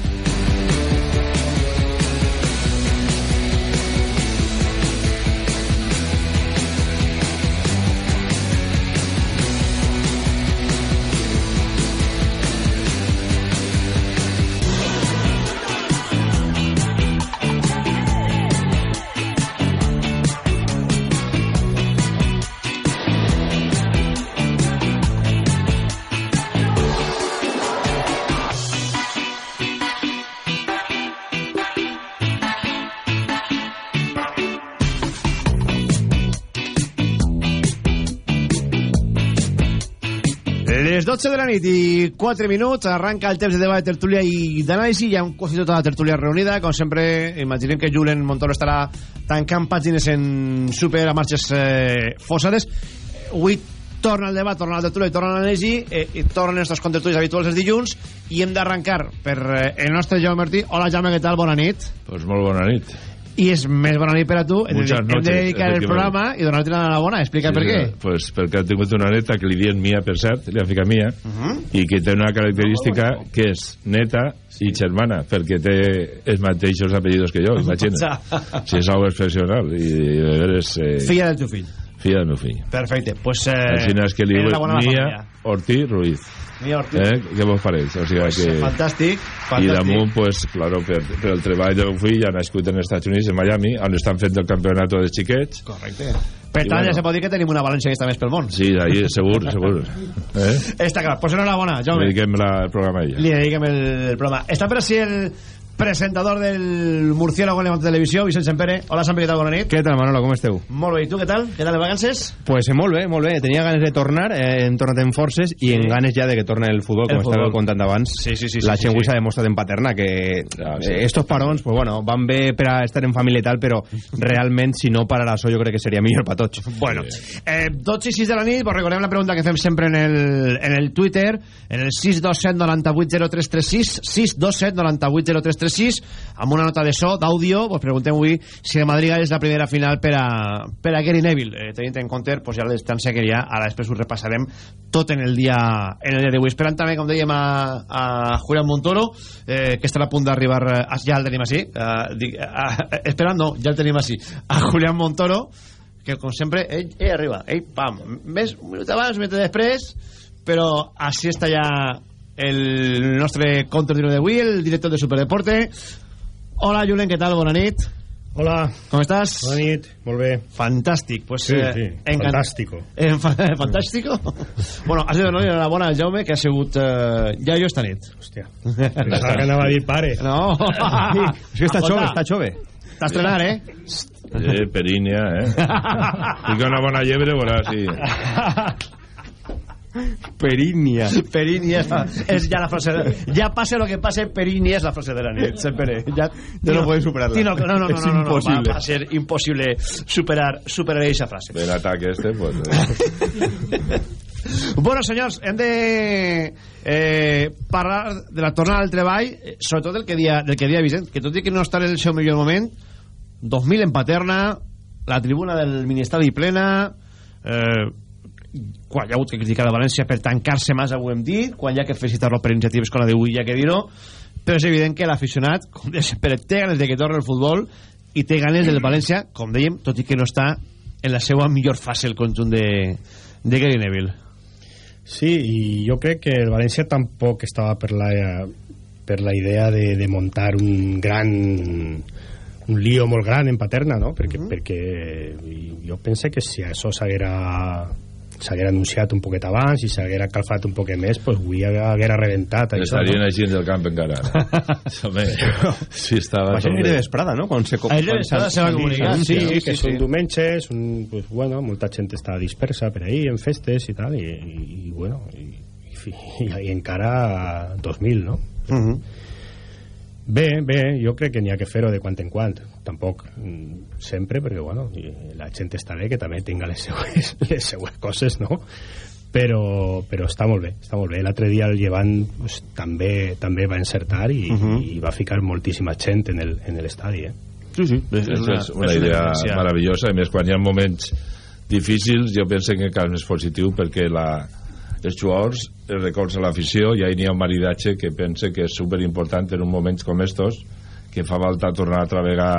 12 de la nit i 4 minuts arranca el temps de debat, de tertúlia i d'anàlisi. Hi ha un quasi tota la tertúlia reunida. Com sempre, imaginem que Julen Montoro estarà tancant pàgines en super a marxes eh, fossades. Avui torna el debat, torna la tertúlia i torna l'anàlisi eh, i tornen els contertulis habituals els dilluns i hem d'arrencar per eh, el nostre Jaume Martí. Hola Jaume, què tal? Bona nit. Pues molt bona nit. I és més bona nit per a tu. Muchas hem de dedicar el programa i donar-te la bona. Explica per què. Pues perquè ha tingut una neta que li diuen Mia, per cert, li ha ficat Mia, i que té una característica que és neta i germana, perquè té els mateixos apellidos que jo, imagina't. Si és algo excepcional. I, i de veres... Eh, Filla del teu fill. Filla del meu fill. Perfecte. Pues, eh, Així és que li diuen Mia. Ortiz Ruiz. Eh? Què vos pareix? O sigui Pues, que... Fantàstic. I fantàstic. damunt, pues, claro, per, per el treball del meu fill, ha nascut en els Estats Units, en Miami, on estan fent el campionat de xiquets. Correcte. Per I tant, bueno. ja se pot dir que tenim una està més pel món. Sí, ahí, segur, segur. Eh? Està clar. Pues enhorabona, Jaume. Dediquem la, el programa a ella. Li dediquem el, el programa. Està per si el presentador del Murciélago en Levante Televisió, Vicent Sempere. Hola, Sampi, què tal? Bona nit. Què tal, Manolo, com esteu? Molt bé, i tu què tal? Què tal vacances? Pues eh, molt bé, molt bé. Tenia ganes de tornar, eh, hem tornat en forces i en ganes ja de que torne el futbol, El com estàveu contant abans. Sí, sí, sí, La sí, gent sí, sí. demostrat en paterna que Ah, sí. eh, estos parons, pues bueno, van bé per a estar en família i tal, però realment, si no pararà això, jo crec que seria millor per tots. Bueno, eh, 12 i 6 de la nit, pues recordem la pregunta que fem sempre en el, en el Twitter, en el 627 98 0336, 627 98 0336, amb una nota de so, d'àudio, pues preguntem avui si el Madrid és la primera final per a, per a Gary Neville. Eh, tenint en compte pues, ja la distància que hi ha, ara després ho repassarem tot en el dia en el dia d'avui. Esperant també, com dèiem, a, a Julián Montoro, eh, que estarà a punt d'arribar, eh, ja el tenim així, eh, dic, eh, esperant no, ja el tenim així, a Julián Montoro, que com sempre ell, ell arriba, ell pam més un minut abans, un minut després però així està ja el nostre contertulio d'avui el director de Superdeporte Hola Julen, què tal? Bona nit Hola Com estàs? Bona nit, molt bé Fantàstic pues, Sí, eh, sí, encan- fantàstico. eh, fa Fantàstico? bueno, has de donar enhorabona al Jaume que ha sigut eh, ja jo esta nit Hòstia Pensava que anava a dir pare No És que està xove, està xove T'ha estrenat, eh? Eh, perínia, eh? Fica una bona llebre, veuràs, sí. Perínia. Perínia és ja la frase de, ja pase lo que pase Perínia és la frase de la nit sempre ja, Ja no podem superar-la. Tino, no, no, no, És no, no, no, impossible. va, va ser imposible superar superar aquesta frase Ben ataque este, pues... Eh. bueno senyors hem de eh, parlar de la tornada al treball eh, sobretot del que dia, del que dia Vicent que tot i que no està en el seu millor moment 2000 en Paterna la tribuna del Ministeri plena eh, quan hi ha hagut que criticar a València per tancar-se massa ho hem dit, quan hi ha que felicitar-lo per iniciatives com la d'avui hi ha que dir-ho però és evident que l'aficionat com de sempre té ganes de que torni el futbol i té ganes del València com dèiem, tot i que no està en la seva millor fase el conjunt de, de Gary Neville Sí, i jo crec que el València tampoc estava per la, per la idea de, de muntar un gran un lío molt gran en Paterna, no? Perquè, perquè jo pense que si això s'haguera s'haguera anunciat un poquet abans i s'haguera calfat un poquet més pues avui haguera reventat això, Estarien no? així del camp encara. Home, sí estava... Va ser ahir de vesprada, no? Quan se, de vesprada se va comunicar, Sí, sí, que sí, són sí. diumenges, un, pues, bueno, molta gent està dispersa per ahí en festes i tal, i, i, i bueno, i, i, i, i encara 2000, no? Bé, bé, jo crec que n'hi ha que fer-ho de quant en quant. Tampoc mm, sempre, perquè bueno, la gent està bé que també tinga les seues, les seues coses, no? Però, però està molt bé, està molt bé. L'altre dia el Llevant pues, també també va encertar i, uh -huh. i va ficar moltíssima gent en el- en l'estadi, eh? Sí, sí. És, és una, és una idea meravellosa. A més, quan hi ha moments difícils, jo penso que encara és més positiu perquè la, els jugadors recolza l'afició i ahí n'hi ha un maridatge que pense que és superimportant en un moments com estos que fa falta tornar a travegar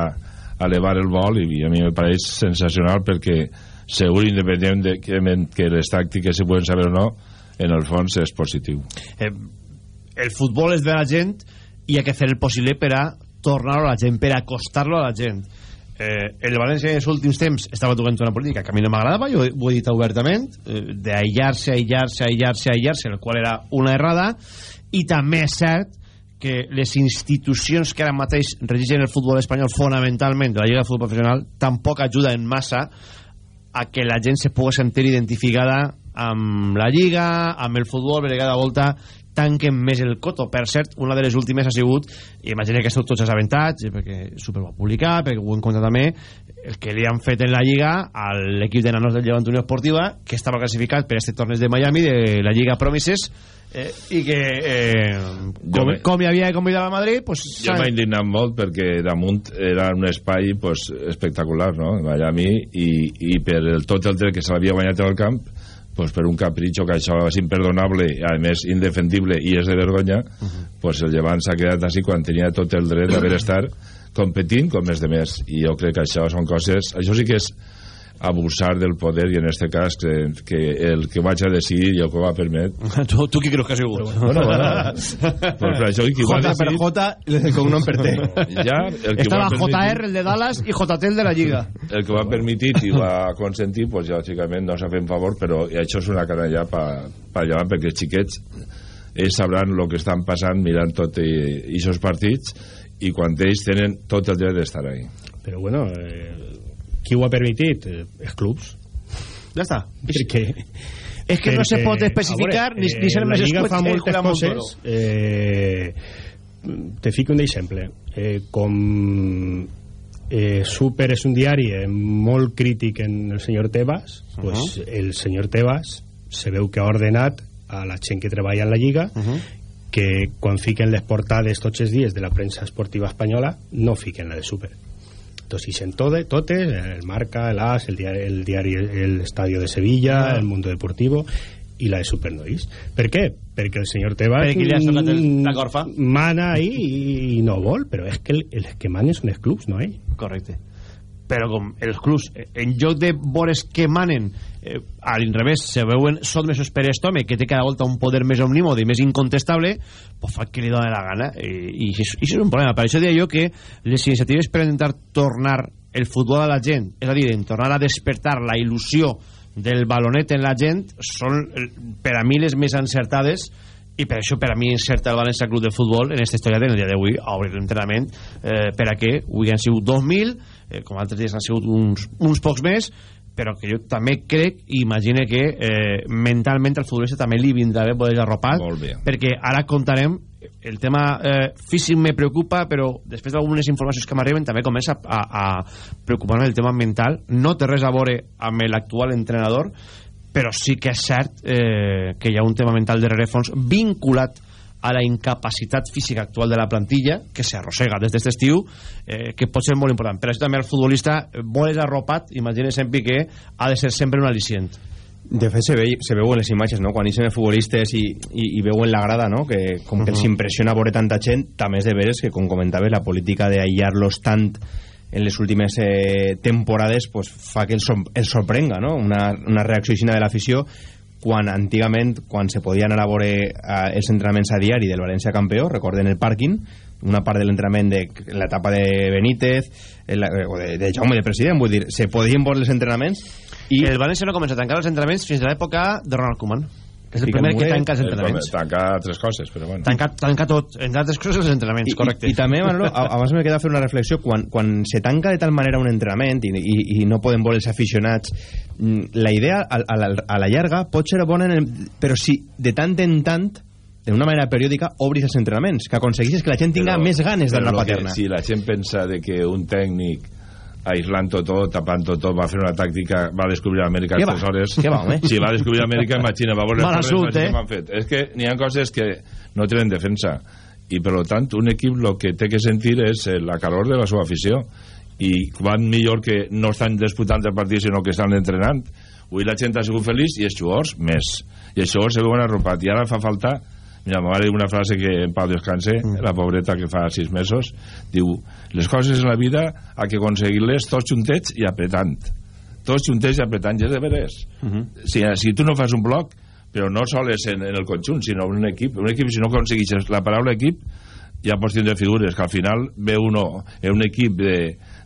a elevar el vol i, i a mi me pareix sensacional perquè segur independent de que, que les tàctiques se poden saber o no en el fons és positiu. Eh, el futbol és de la gent i ha que fer el possible per a tornar-lo a la gent, per a acostar-lo a la gent eh, el València en els últims temps estava tocant una política que a mi no m'agradava, jo ho he dit obertament eh, d'aïllar-se, aïllar-se, aïllar-se aïllar-se, el qual era una errada i també és cert que les institucions que ara mateix regigen el futbol espanyol fonamentalment de la Lliga de Futbol Professional tampoc ajuden massa a que la gent se pugui sentir identificada amb la Lliga, amb el futbol, perquè cada volta tanquen més el coto. Per cert, una de les últimes ha sigut, i imagina que esteu tots assabentats, perquè Super va publicar, perquè ho hem contat també, el que li han fet en la Lliga a l'equip de nanos del Llevant Unió Esportiva, que estava classificat per este torneig de Miami, de la Lliga Promises, eh, i que eh, com, me- com hi havia convidat a Madrid pues, Jo m'he indignat molt perquè damunt era un espai pues, espectacular, no?, Miami, i, i per el, tot el que se l'havia guanyat el camp, pues, per un capritxo que això és imperdonable, a més indefendible i és de vergonya, pues, el llevant s'ha quedat així quan tenia tot el dret d'haver estar competint com els de més. I jo crec que això són coses... Això sí que és abusar del poder i en este cas que, que el que vaig a decidir jo que ho va permet tu, tu qui creus que ha sigut? bueno, bueno, pues per això qui va J per decidir J, el cognom per T. ja, el que Estava va permitir- JR, el de Dallas, i JT, el de la Lliga. el que ho ha permitit i va consentir pues, lògicament no s'ha fet favor però això és una canalla pa, pa llevant perquè els xiquets ells sabran el que estan passant mirant tot i aquests partits i quan ells tenen tot el dret d'estar ahí Però bueno, eh, qui ho ha permitit? Els clubs. Ja està. Perquè... És que no se pot especificar veure, ni, ni ser eh, més La Lliga escuet fa que moltes Julián Montoro. coses. Eh, te fico un exemple. Eh, com eh, Super és un diari eh, molt crític en el senyor Tebas, pues el senyor Tebas se veu que ha ordenat a la gent que treballa en la Lliga que quan fiquen les portades tots els dies de la premsa esportiva espanyola no fiquen la de Super entonces dicen todo, totes, el Marca, el AS, el diari, el, diari, el Estadio de Sevilla, Ah. el Mundo Deportivo i la de Supernois. Per què? Perquè el senyor Tebas Perquè li el- la corfa. mana ahí i, i no vol, però és que el, els que manen són els clubs, no ell. Correcte. Però com els clubs, eh, en lloc de vores que manen, eh, a l'inrevés, se veuen sotmesos per aquest home, que té cada volta un poder més omnímode i més incontestable, pues fa que li dóna la gana. Eh, I això, això és un problema. Per això deia jo que les iniciatives per intentar tornar el futbol a la gent, és a dir, en tornar a despertar la il·lusió del balonet en la gent, són eh, per a mi les més encertades i per això per a mi encerta el València Club de Futbol en aquesta història del dia d'avui a obrir l'entrenament eh, per a què avui han sigut 2.000 eh, com altres dies han sigut uns, uns pocs més però que jo també crec i imagine que eh, mentalment al futbolista també li vindrà bé poder bé. perquè ara contarem el tema eh, físic me preocupa però després d'algunes informacions que m'arriben també comença a, a preocupar-me el tema mental no té res a veure amb l'actual entrenador però sí que és cert eh, que hi ha un tema mental de rerefons vinculat a la incapacitat física actual de la plantilla que s'arrossega des d'aquest estiu eh, que pot ser molt important per això també el futbolista eh, voles arropat imagina sempre que ha de ser sempre un al·licient De fet, se, ve, se veu en les imatges, no? Quan ixen els futbolistes i, i, i veuen la grada, no? Que com que els Mhm. impressiona veure tanta gent, també és de veres que, com comentaves, la política d'aïllar-los tant en les últimes eh, temporades pues, fa que els, els sorprenga, no? Una, una reacció aixina de l'afició quan antigament, quan se podien anar a veure eh, els entrenaments a diari del València campió, recorden el pàrquing, una part de l'entrenament de l'etapa de Benítez en la, o de, de Jaume de president, vull dir, se podien veure els entrenaments i el València no comença a tancar els entrenaments fins a l'època de Ronald Koeman és el primer que tanca els Eh, entrenaments. Tancar altres coses però bueno. Tanca, tanca tot, entre altres coses els entrenaments, I, correcte. i, i també, Manolo, a- abans me queda fer una reflexió. Quan, quan se tanca de tal manera un entrenament i, i, i no poden veure els aficionats mm, la idea a, a, la, a la llarga pot ser bona en el, però si de tant en tant d'una manera periòdica obris els entrenaments que aconsegueixes que la gent tinga Però- més ganes d'anar lo que- paterna. si la gent pensa de que un tècnic aïslant-ho tot, tapant-ho tot, va fer una tàctica, va descobrir Amèrica en va? tres hores. Què va, home? Si va descobrir Amèrica, imagina, va veure les torres, eh? que m'han fet. És que n'hi ha coses que no tenen defensa. I, per tant, un equip lo que té que sentir és eh, la calor de la seva afició. I van millor que no estan disputant el partit, sinó que estan entrenant. Avui la gent ha sigut feliç i els jugadors més. I els jugadors se veuen arropat. I ara fa falta Mira, me va dir una frase que en Pau descanse, la pobreta que fa sis mesos, diu, les coses en la vida ha que aconseguir-les tots juntets i apretant. Tots juntets i apretant, i és de veres. si, si tu no fas un bloc, però no sols en, en el conjunt, sinó en un equip, un equip si no aconseguixes la paraula equip, ja pots tindre figures, que al final ve uno en un equip de,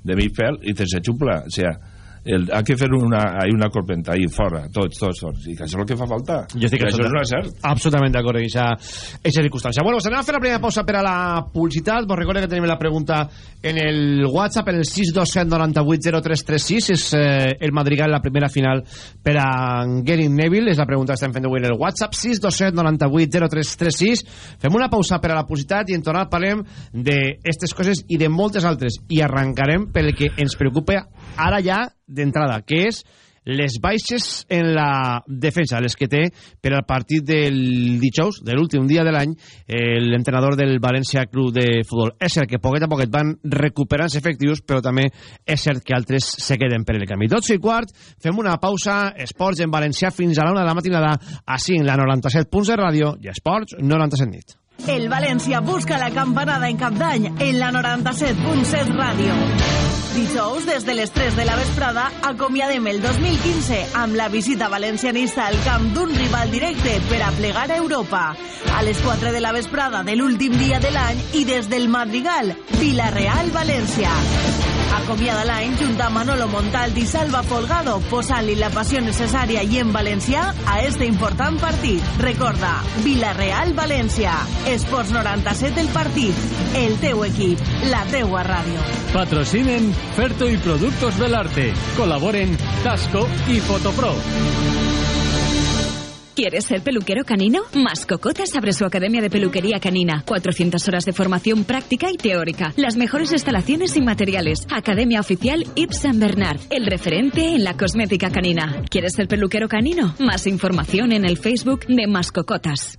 de midfield i te se xupla. O sea, el, ha que fer una, hay una corpenta ahí fora, tots, tots, tots. I que això és el que fa falta. Jo estic això no cert. absolutament d'acord en aquesta circumstància. Bueno, anem a fer la primera pausa per a la publicitat. Vos recordo que tenim la pregunta en el WhatsApp en el 627980336 és eh, el Madrigal la primera final per a Gary Neville. És la pregunta que estem fent avui en el WhatsApp. 627980336 fem una pausa per a la publicitat i en tornar parlem d'aquestes coses i de moltes altres. I arrencarem pel que ens preocupa ara ja d'entrada, que és les baixes en la defensa, les que té per al partit del dijous, de l'últim dia de l'any, l'entrenador del València Club de Futbol. És cert que poquet a poquet van recuperant efectius, però també és cert que altres se queden per el camí. 12 i quart, fem una pausa, esports en valencià fins a la una de la matinada, així en la 97 punts de ràdio i esports 97 nit. El València busca la campanada en cap d'any en la 97.7 ràdio. Dijous, des de les 3 de la vesprada, acomiadem el 2015 amb la visita valencianista al camp d'un rival directe per a plegar a Europa. A les 4 de la vesprada de l'últim dia de l'any i des del Madrigal, Vilareal-València. Acomiada l'any junt a Manolo Montalti i Salva Folgado, posant-li la passió necessària i en valencià a este important partit. Recorda, Vilareal-València. Esports 97 el partit. El teu equip, la teua ràdio. Patrocinen Ferto y Productos Belarte. Colaboren Tasco y Fotopro. ¿Quieres ser peluquero canino? Mascocotas abre su academia de peluquería canina. 400 horas de formación práctica y teórica. Las mejores instalaciones y materiales. Academia oficial Yves Saint Bernard. El referente en la cosmética canina. ¿Quieres ser peluquero canino? Más información en el Facebook de Mascocotas.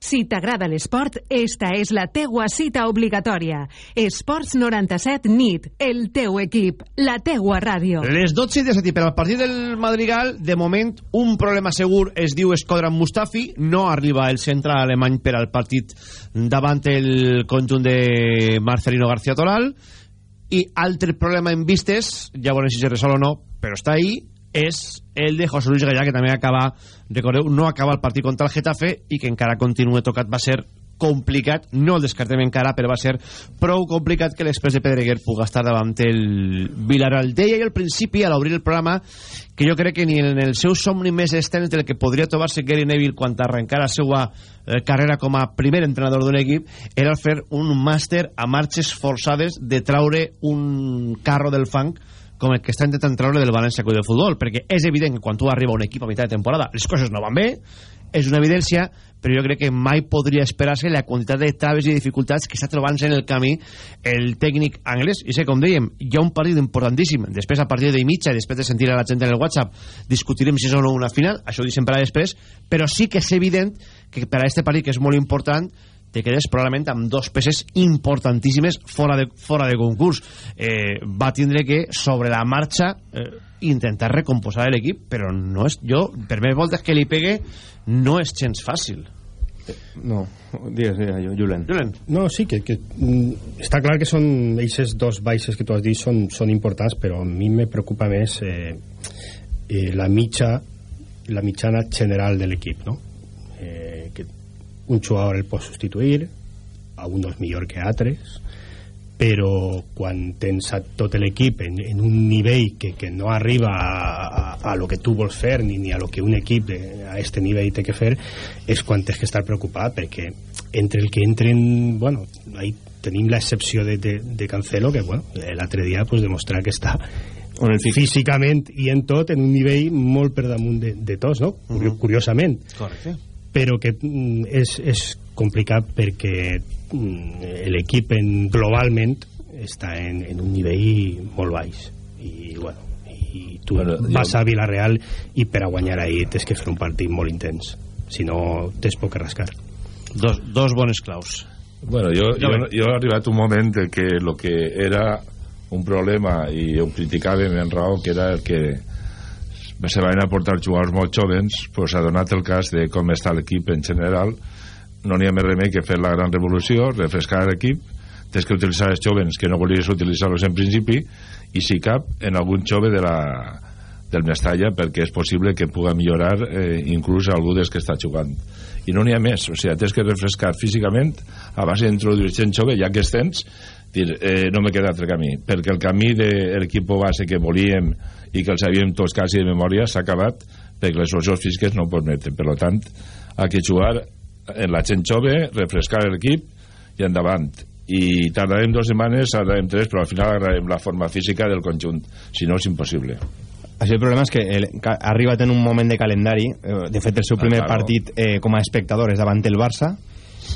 Si t'agrada l'esport, esta és la teua cita obligatòria. Esports 97 NIT, el teu equip, la teua ràdio. Les 12 i 17 per al partit del Madrigal, de moment, un problema segur es diu Escodran Mustafi, no arriba el centre alemany per al partit davant el conjunt de Marcelino García Toral, i altre problema en vistes, ja veurem si se resol o no, però està ahí, és el de José Luis Gallà, que també acaba, recordeu, no acaba el partit contra el Getafe i que encara continua tocat, va ser complicat, no el descartem encara, però va ser prou complicat que l'express de Pedreguer puga estar davant el Villarreal. Deia i al principi, a l'obrir el programa, que jo crec que ni en el seu somni més extens del que podria trobar-se Gary Neville quan arrencar la seva eh, carrera com a primer entrenador d'un equip era fer un màster a marxes forçades de traure un carro del fang com el que està intentant treure del València Club de Futbol, perquè és evident que quan tu arriba un equip a mitjà de temporada les coses no van bé, és una evidència, però jo crec que mai podria esperar-se la quantitat de traves i dificultats que està trobant-se en el camí el tècnic anglès. I sé, com dèiem, hi ha un partit importantíssim. Després, a partir de mitja, després de sentir a la gent en el WhatsApp, discutirem si és o no una final, això ho dic sempre després, però sí que és evident que per a aquest partit, que és molt important, te quedes probablement amb dos peces importantíssimes fora de, fora de concurs. Eh, va tindre que, sobre la marxa, eh, intentar recomposar l'equip, però no és, jo, per més voltes que li pegue, no és gens fàcil. No, digues, digues, Julen. Julen. No, sí, que, que mm, està clar que són aquestes dos baixes que tu has dit són, són importants, però a mi me preocupa més eh, eh, la mitja la mitjana general de l'equip, no? Eh, que un jugador el pot substituir, a uns millor que altres, però quan tens a tot l'equip en, en un nivell que, que no arriba a, a, a lo que tu vols fer ni, ni a lo que un equip de, a este nivell té que fer és quan tens que estar preocupat perquè entre el que entren bueno, ahí tenim l'excepció de, de, de Cancelo que bueno, l'altre dia pues, demostrar que està on el físicament i en tot en un nivell molt per damunt de, de tots, no? Uh -huh. Curiosament. Correcte. Però que mm, és, és complicat perquè mm, l'equip globalment està en, en un nivell molt baix. I bueno i tu bueno, vas jo... a Villarreal i per a guanyar ahir tens que fer un partit molt intens. Si no tens poc que rascar. Dos, dos bones claus. Bueno, jo, jo, jo he arribat un moment de que el que era un problema i ho criticàvem en raó que era el que se van aportar jugadors molt jovens pues ha donat el cas de com està l'equip en general. No n'hi ha més remei que fer la gran revolució refrescar l'equip tens que utilitzar els jovens que no volies utilitzar-los en principi i si cap en algun jove de la, del Mestalla perquè és possible que puga millorar eh, inclús algú dels que està jugant. I no n'hi ha més, o sigui, tens que refrescar físicament a base d'introduir gent jove ja que es tens dir, eh, no me queda altre camí perquè el camí de l'equip base que volíem i que el sabíem tots quasi de memòria s'ha acabat perquè les solucions físiques no ho permeten. Per tant ha que jugar en la gent jove refrescar l'equip i endavant. I tardarem dues setmanes, tardarem tres però al final agradarem la forma física del conjunt. Si no és impossible. Així el problema és que, el, que ha arribat en un moment de calendari eh, de fet el seu primer ah, claro. partit eh, com a espectador és davant el Barça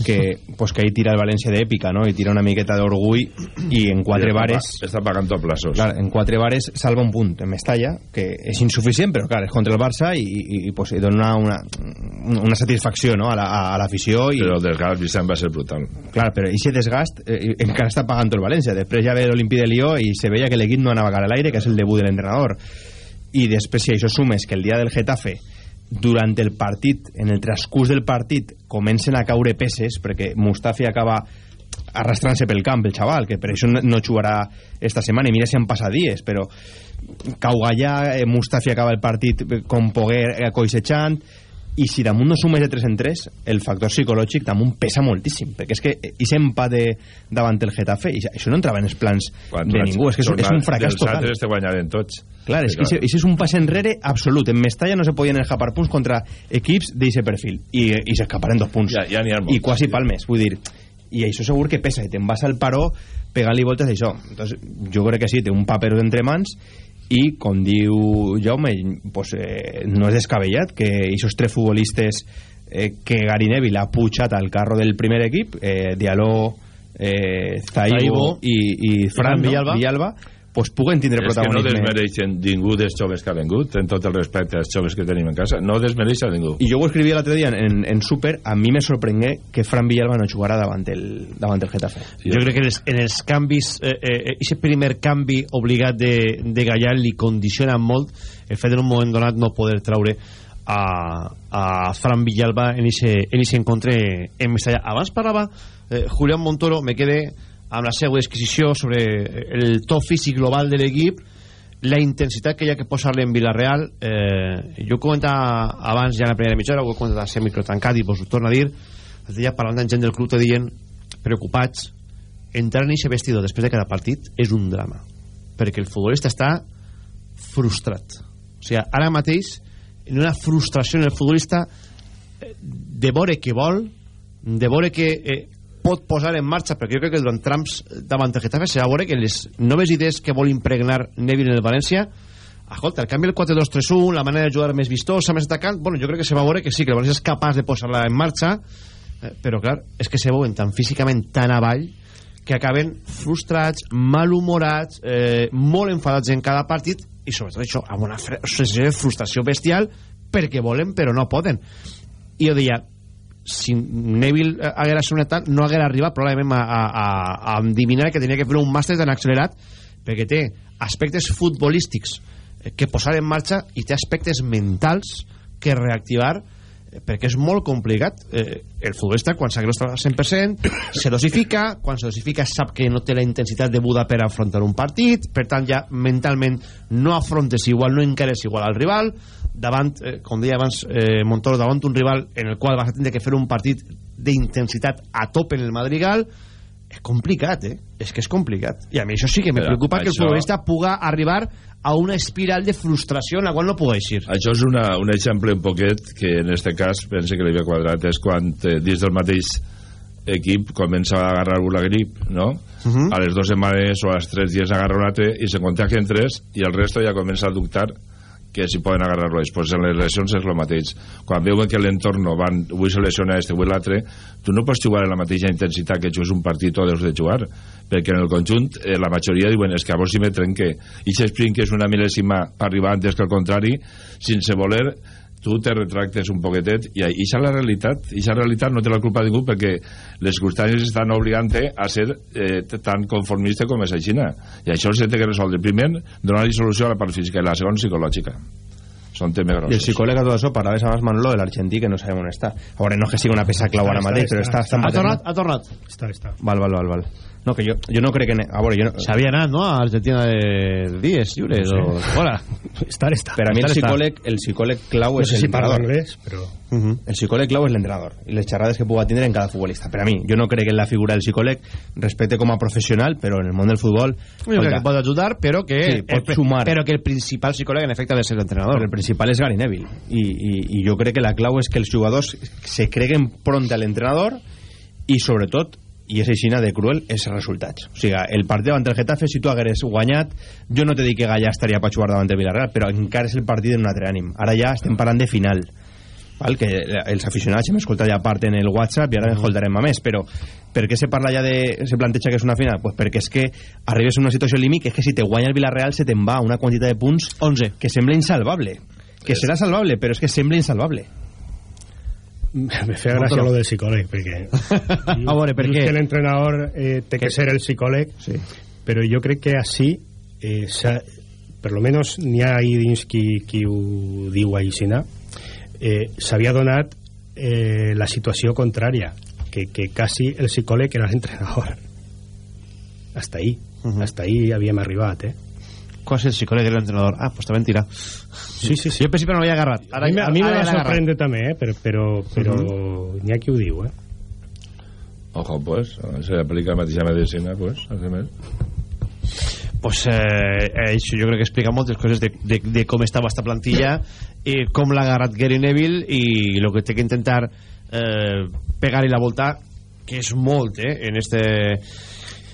que, pues, que ahí tira el València d'èpica, no? I tira una miqueta d'orgull i en quatre I bares... Està pagant tot plaços. Clar, en quatre bares salva un punt en Mestalla, que és insuficient, però clar, és contra el Barça i, i, i pues, dona una, una satisfacció no? a l'afició. La, a, i... Però el desgast Vicent va ser brutal. Clar, però aquest desgast eh, encara està pagant el València. Després ja ve l'Olimpí de Lió i se veia que l'equip no anava a cara a l'aire, que és el debut de l'entrenador. I després, si això sumes que el dia del Getafe durant el partit, en el transcurs del partit, comencen a caure peces, perquè Mustafi acaba arrastrant-se pel camp, el xaval, que per això no jugarà esta setmana, i mira si han passat dies, però cau allà, eh, Mustafi acaba el partit com poguer eh, coixejant, i si damunt no sumes de 3 en 3 el factor psicològic damunt pesa moltíssim perquè és que aquest empat de, davant el Getafe això no entrava en els plans Quan de ningú és que és, és un fracàs total. te guanyaren tots. Clar, és que això és un pas enrere absolut. En Mestalla no se podien escapar punts contra equips d'aquest perfil i, i s'escaparen dos punts. Ja, ja i quasi palmes vull dir i això segur que pesa. I te'n vas al paró pegant-li voltes d'això Entonces, jo crec que sí, té un paper entre mans i com diu Jaume pues, eh, no és descabellat que aquests tres futbolistes eh, que Gary Neville ha pujat al carro del primer equip eh, Diallo, eh, Zaibo i, i Fran, no? Villalba, Villalba pues puguen tindre és protagonisme. És que no desmereixen ningú dels joves que ha vengut, en tot el respecte als joves que tenim en casa, no desmereix a ningú. I jo ho escrivia l'altre dia en, en Super, a mi me sorprengué que Fran Villalba no jugara davant el, davant el Getafe. Sí, jo crec que en els, en els canvis, eh, eh, ese primer canvi obligat de, de Gallant li condiciona molt el fet en un moment donat no poder traure a, a Fran Villalba en aquest encontre en Mestalla. Abans parlava eh, Julián Montoro, me quedé amb la seva exquisició sobre el to físic global de l'equip la intensitat que hi ha que posar-li en Villarreal eh, jo comentava abans ja en la primera mitja hora ho he comentat a ser microtancat i vos ho torno a dir ja parlant amb gent del club te diuen preocupats entrar en aquest vestidor després de cada partit és un drama perquè el futbolista està frustrat. O sigui, ara mateix en una frustració en el futbolista eh, de veure que vol de veure que eh, pot posar en marxa, perquè jo crec que durant trams davant el Getafe serà veure que les noves idees que vol impregnar Neville en el València escolta, el canvi del 4-2-3-1 la manera de jugar més vistosa, més atacant bueno, jo crec que se va veure que sí, que el València és capaç de posar-la en marxa eh, però clar, és que se veuen tan físicament tan avall que acaben frustrats, malhumorats eh, molt enfadats en cada partit i sobretot això, amb una sensació de frustració bestial perquè volen però no poden. I jo deia, si Neville haguera tal no haguera arribat probablement a, a, a endivinar que tenia que fer un màster tan accelerat perquè té aspectes futbolístics que posar en marxa i té aspectes mentals que reactivar perquè és molt complicat. Eh, el futbolista quan s'agrada al 100% se dosifica, quan se dosifica sap que no té la intensitat de Buda per afrontar un partit per tant ja mentalment no afrontes igual, no encares igual al rival davant, eh, com deia abans eh, Montoro, davant un rival en el qual vas a tindre que fer un partit d'intensitat a top en el Madrigal és complicat, eh? És que és complicat. I a mi això sí que me preocupa això... que el futbolista puga arribar a una espiral de frustració en la qual no pugui eixir. Això és una, un exemple un poquet que en este cas pense que li havia quadrat és quan eh, dins del mateix equip comença a agarrar la grip, no? Uh -huh. A les dues setmanes o a les tres dies agarra un altre i se contagien tres i el resto ja comença a dubtar que si poden agarrar-lo. Després en les lesions és el mateix. Quan veuen que l'entorno van, avui se lesiona este, avui l'altre, tu no pots jugar a la mateixa intensitat que jugues un partit o deus de jugar, perquè en el conjunt eh, la majoria diuen és que a vos si me trenque. I s'expliquen que és una mil·lèsima per arribar antes que el contrari, sense voler tu te retractes un poquetet i això la realitat i aquesta realitat no té la culpa de ningú perquè les circumstàncies estan obligant a ser eh, tan conformista com és Xina i això té que resoldre primer donar-li solució a la part física i la segona psicològica són temes grossos. I el psicòleg a tot això parlaves abans Manolo de l'argentí que no sabem on està. A veure, no és que sigui una peça clau ara mateix, però està, està, ha tornat, ha tornat. Està, està. Val, val, val, val. No, que jo, jo no crec que... A veure, jo no... S'havia anat, no?, a Argentina de dies lliures no sé. o fora. Estar està. Per a mi el psicòleg, el psicòleg clau no és sé si parla l'entrenador. anglès, però... Uh -huh. El psicòleg clau és l'entrenador i les xerrades que puga tindre en cada futbolista. Per a mi, jo no crec en la figura del psicòleg, respecte com a professional, però en el món del futbol... Jo crec que pot ajudar, però que, Sí, pot el, sumar. però que el principal psicòleg en efecte ha de ser l'entrenador. El principal és Gary Neville I, i, i jo crec que la clau és que els jugadors se creguen pront a l'entrenador i sobretot i és aixina de cruel, els resultats o sigui, el partit davant el Getafe, si tu hagueres guanyat jo no te dic que Gallà estaria per jugar davant el Villarreal, però encara és el partit en un altre ànim, ara ja estem parlant de final val? que els aficionats hem escoltat ja part en el WhatsApp i ara en escoltarem a més però per què se parla ja de se planteja que és una final? Pues perquè és que arribes a una situació límit que és que si te guanya el Villarreal se te'n va una quantitat de punts 11 que sembla insalvable. Que serà salvable però és que sembla insalvable Me feia gràcia lo del psicòleg, perquè... A veure, per què? que l'entrenador eh, té que ser el psicòleg, sí. però jo crec que així, eh, per lo menos n'hi ha ahí dins qui, qui ho diu aixina, eh, s'havia donat eh, la situació contrària, que, que quasi el psicòleg era l'entrenador. Hasta ahí, hasta ahí havíem arribat, eh? Qual és el psicòleg i l'entrenador? Ah, pues també mentira. Sí, sí, sí. Jo al principi no l'havia agarrat. a mi, me- a mi me ara va sorprendre també, eh? però, però, però n'hi ha qui ho diu, eh? Ojo, pues, se aplica la mateixa medicina, pues, hace més. pues eh, això jo crec que explica moltes coses de, de, de com estava esta plantilla i com l'ha agarrat Gary Neville i el que té que intentar eh, pegar-hi la volta que és molt eh, en este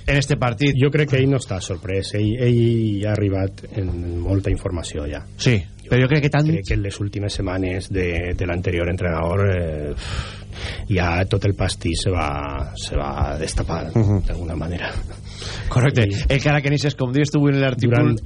en este partit. Jo crec que ell no està sorprès ell, ell ha arribat en molta informació ja. Sí, però jo crec que tant crec que en les últimes setmanes de, de l'anterior entrenador eh, ja tot el pastís se va, se va destapar uh -huh. d'alguna manera Correcte. Encara que n'eixes, com dius tu en l'artícul Durant-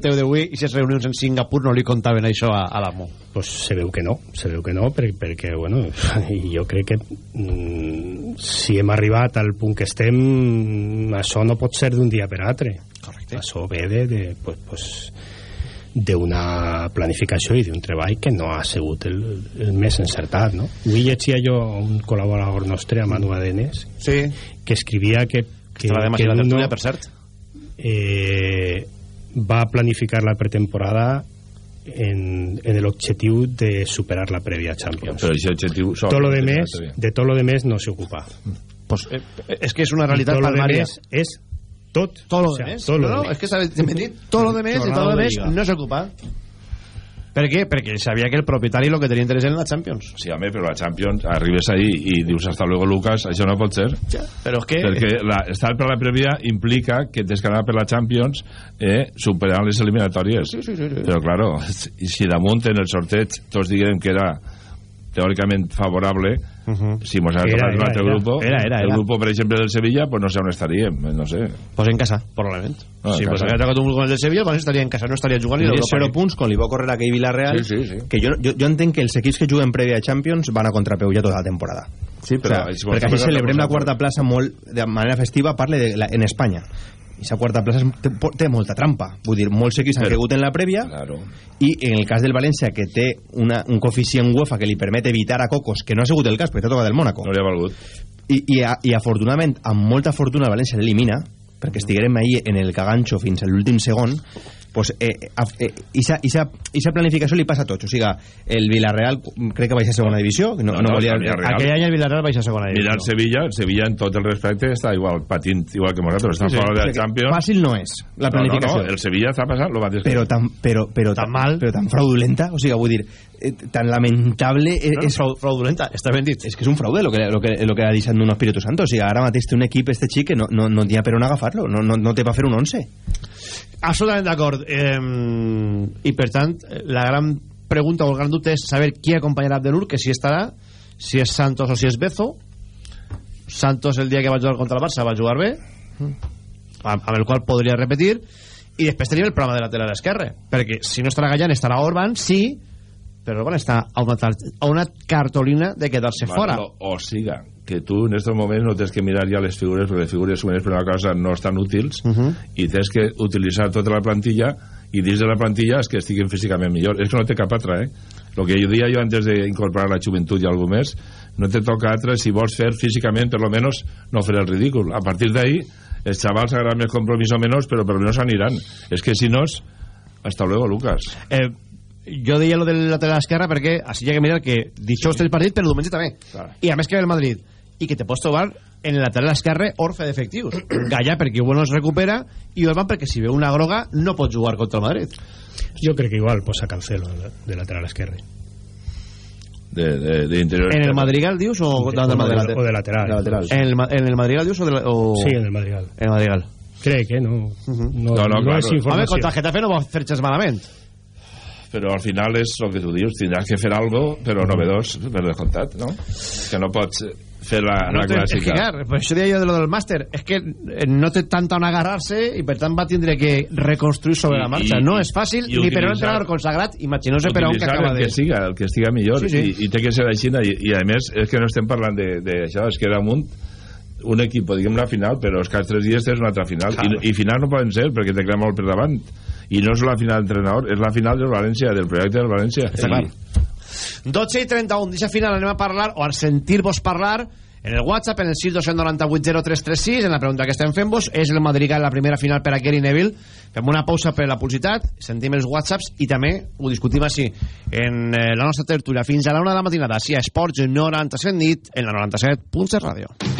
teu d'avui, i les reunions en Singapur no li contaven això a, a l'amo. pues se veu que no, se veu que no per, perquè, bueno, i jo crec que mm, si hem arribat al punt que estem això no pot ser d'un dia per altre Correcte. això ve de, de pues, pues, d'una planificació i d'un treball que no ha sigut el, el més encertat no? avui llegia jo un col·laborador nostre a Manu Adenes sí. que escrivia que, que, Estarà demà que a la Nuno, tertúlia, per cert. eh, va planificar la pretemporada en, en el objetivo de superar la prèvia Champions. Però aquest objectiu... Todo lo de mes, de todo lo de mes no se ocupa. Pues, eh, és que és una realitat todo lo de palmària. és tot. Todo lo O sea, de més. todo lo no, de no, mes. és que s'ha dit todo lo de més i todo lo de més no s'ocupa. Per què? Perquè sabia que el propietari el que tenia interès en la Champions. Sí, home, però la Champions, arribes ahí i dius hasta luego, Lucas, això no pot ser. Ja, però és que... Perquè la, estar per la prèvia implica que tens que anar per la Champions eh, superant les eliminatòries. Sí, sí, sí, sí. Però, claro, si damunt en el sorteig tots diguem que era teòricament favorable uh -huh. si mos ha tocat un altre era. grupo Era, era, el era. grupo, per exemple, del Sevilla pues no sé on estaríem, no sé Pues en casa, probablement. Ah, si pues casa. hagués tocat un gol del Sevilla, pues estaria en casa, no estaria jugant ni l'Europa. 0 punts, com li va córrer aquell Villarreal, Sí, sí, sí. que jo, jo, jo entenc que els equips que juguen prèvia a Champions van a contrapeu ja tota la temporada. Sí, però- o és sigui, perquè així celebrem la quarta plaça molt, de manera festiva, parle de la, en Espanya. I aquesta quarta plaça té, té molta trampa. Vull dir, molts equips han caigut en la prèvia claro. i en el cas del València, que té una, un coeficient UEFA que li permet evitar a Cocos, que no ha sigut el cas, perquè t'ha tocat el Mónaco. no li ha valgut I, i, a- i afortunadament, amb molta fortuna el València l'elimina, perquè estiguérem ahir en el caganxo fins a l'últim segon, pues, eh, eh, esa, esa, esa planificació li passa a tots o sigui, el Villarreal crec que baixa a segona divisió no, no, no volia... aquell any el Villarreal baixa a segona divisió mira el Sevilla, el Sevilla en tot el respecte està igual, patint igual que nosaltres està sí, fora del Champions. fàcil no és la planificació no, no, no, el Sevilla està passant lo mateix però tan, però, però, tan mal. però tan fraudulenta o sigui, vull dir eh, tan lamentable no, és fraudulenta, està ben dit és que és un fraude lo que, lo que, lo que ha deixat un Espíritu Santo. O sigui, ara mateix té un equip este xic que no, no, no tenia per on agafar-lo no, no, no té per fer un 11 absolutament d'acord eh, i per tant la gran pregunta o el gran dubte és saber qui acompanyarà Abdelur que si estarà, si és Santos o si és Bezo. Santos el dia que va jugar contra el Barça va jugar bé amb, amb el qual podria repetir. I després tenim el programa de lateral esquerre perquè si no estarà Gallant estarà Orban sí però Orban està a una, a una cartolina de quedar-se fora. o, o siga que tu en aquests moments no tens que mirar ja les figures perquè les figures per una cosa no estan útils uh -huh. i tens que utilitzar tota la plantilla i dins de la plantilla és que estiguin físicament millor és que no té cap altra eh? el que jo deia jo antes d'incorporar la joventut i alguna més no te toca altra si vols fer físicament per lo menos no fer el ridícul a partir d'ahí els xavals agraden més compromís o menys però per lo menos aniran és que si no hasta luego Lucas eh, jo deia lo del lateral esquerra perquè així hi ha que mirar que dijous té el partit però el diumenge també claro. i a més que ve el Madrid i que te pots trobar en el lateral esquerre orfe d'efectius Gallà perquè bueno es recupera i Orban perquè si ve una groga no pot jugar contra el Madrid jo crec que igual posa Cancelo de lateral esquerre de, de, de interior ¿En el Madrigal dius o, de, o, de, lateral? o de lateral, de lateral. ¿En, el, ¿En el Madrigal dius o, de, o... Sí, en el Madrigal En el Madrigal Crec, eh? No, uh -huh. no, no, no, no claro. és informació. Home, contra Getafe no va fer xes malament però al final és el que tu dius tindràs que fer algo però novedós per descomptat no? que no pots fer la, no la clàssica és que clar, per això deia jo de lo del màster és que no té tant on agarrar-se i per tant va tindre que reconstruir sobre I, la marxa i, no és fàcil i ni per un entrenador consagrat imagineu-se per on que acaba el de que siga, el que estiga millor Sí, sí. I, i té que ser així i, i a més és que no estem parlant d'això és que damunt un equip, diguem la final però els cas tres dies és una altra final Claro. I, i final no poden ser perquè te queda molt per davant i no és la final d'entrenador és la final del València, del projecte del València Està clar. 12 i 31 d'aquesta final anem a parlar o a sentir-vos parlar en el WhatsApp, en el 629803336 en la pregunta que estem fent-vos. És el Madrigal la primera final per a Gary Neville. Fem una pausa per la publicitat sentim els whatsapps i també ho discutim així. En eh, la nostra tertúlia fins a la una de la matinada així a Esports 97 nit en la 97.7 ràdio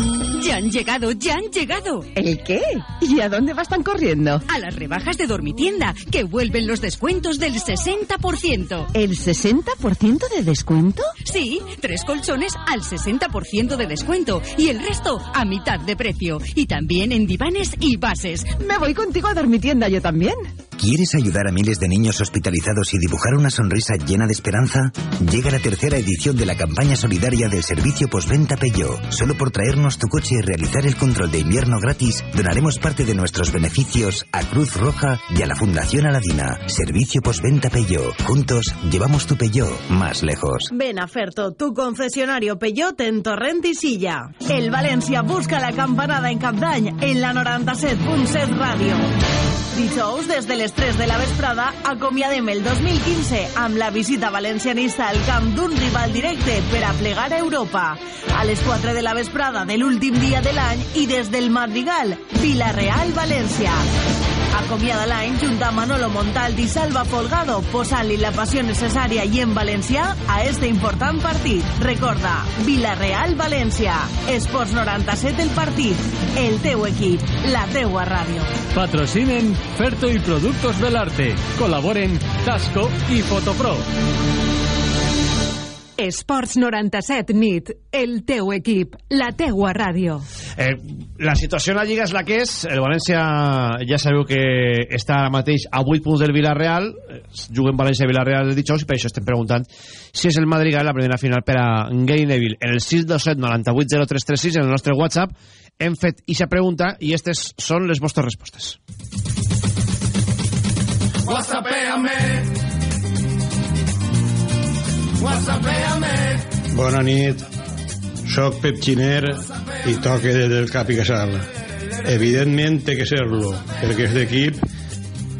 Ya han llegado, ya han llegado. ¿El qué? ¿Y a dónde vas tan corriendo? A las rebajas de Dormitienda, que vuelven los descuentos del 60%. ¿El 60% de descuento? Sí, tres colchones al 60% de descuento y el resto a mitad de precio. Y también en divanes y bases. Me voy contigo a Dormitienda yo también. ¿Quieres ayudar a miles de niños hospitalizados y dibujar una sonrisa llena de esperanza? Llega la tercera edición de la campaña solidaria del servicio postventa Peugeot. Solo por traernos tu coche y realizar el control de invierno gratis, donaremos parte de nuestros beneficios a Cruz Roja y a la Fundación Aladina. Servicio postventa Peugeot. Juntos llevamos tu Peugeot más lejos. Ven a tu concesionario Peugeot en Torrent i Silla. El València busca la campanada en Cap d'Any en la 97.7 Ràdio. Dijous, des de les 3 de la vesprada, acomiadem el 2015 amb la visita valencianista al camp d'un rival directe per a plegar a Europa. A les 4 de la vesprada de l'últim dia de l'any i des del Madrigal, Villarreal-València. Acomiada l'any junt a Manolo Montaldi i Salva Folgado, posant-li la passió necessària i en valencià a este important partit. Recorda, Villarreal-València. Esports 97 el partit. El teu equip, la teua ràdio. Patrocinen Ferto y Productos del Arte. Colaboren Tasco y Fotopro. Esports 97 nit, el teu equip, la teua ràdio. Eh, la situació a la Lliga és la que és. El València ja sabeu que està ara mateix a 8 punts del Villarreal. Eh, Juguen València-Villarreal el dijous i per això estem preguntant si és el Madrigal la primera final per a Gary Neville. En el 627 98 0336 en el nostre WhatsApp hem fet ixa pregunta i aquestes són les vostres respostes. Whatsappéame. Whatsappéame. Bona nit. Soc Pep Xiner i toque des del cap i casal. Evidentment té que ser-lo, perquè aquest equip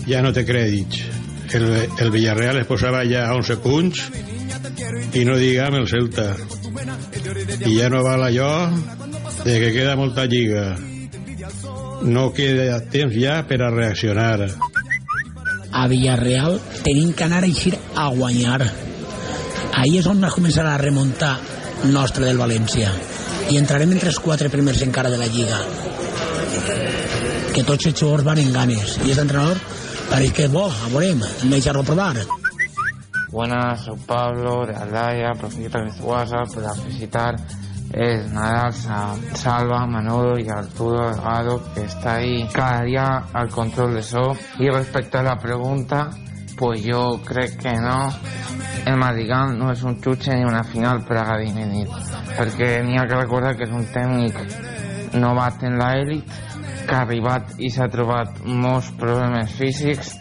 ja no té crèdits. El, el Villarreal es posava ja a 11 punts i no diguem el Celta. I ja no val allò de que queda molta lliga. No queda temps ja per a reaccionar. A Villarreal tenim que anar a eixir a guanyar. Ahí és on es començarà a remuntar nostre del València. I entrarem entre els quatre primers encara de la Lliga. Que tots els jugadors van en ganes. I aquest entrenador pareix que és bo, a veurem, deixar-lo provar. Buenas, soy Pablo de Aldaya, profesor de WhatsApp para felicitar es Nadal, Sa- Salva, Manolo y Arturo Delgado, que está ahí cada día al control de eso. Y respecto a la pregunta, pues yo creo que no. El Madrigal no és un xuche ni una final per a Gadi Nit, perquè n'hi ha que recordar que és un tècnic novat en l'elit, que ha arribat i s'ha trobat molts problemes físics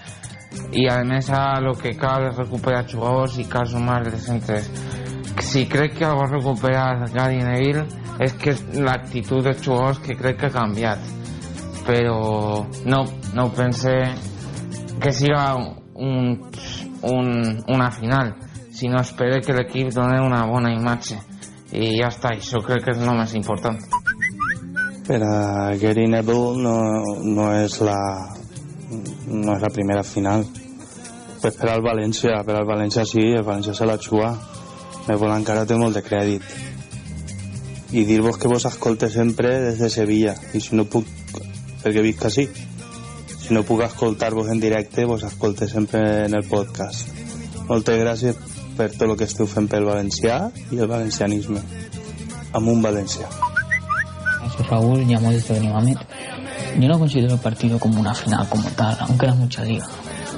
i a a lo que cal és recuperar jugadors i cal sumar de centres si crec que algo ha recuperat Gary Neville és que l'actitud dels jugadors que crec que ha canviat però no, no pense que siga un, un, una final sinó espero que l'equip doni una bona imatge i ja està, això crec que és el més important Per a Gary Neville no, no és la no és la primera final. Pues per al València, per al València sí, el València se la juga. Neville encara té molt de crèdit. I dir-vos que vos escolte sempre des de Sevilla. I si no puc, perquè visc així, si no puc escoltar-vos en directe, vos escolte sempre en el podcast. Moltes gràcies per tot el que esteu fent pel valencià i el valencianisme. Amunt València. Soy Raúl, llamo desde Benimamet. Yo no considero el partido como una final como tal, aunque era mucha liga.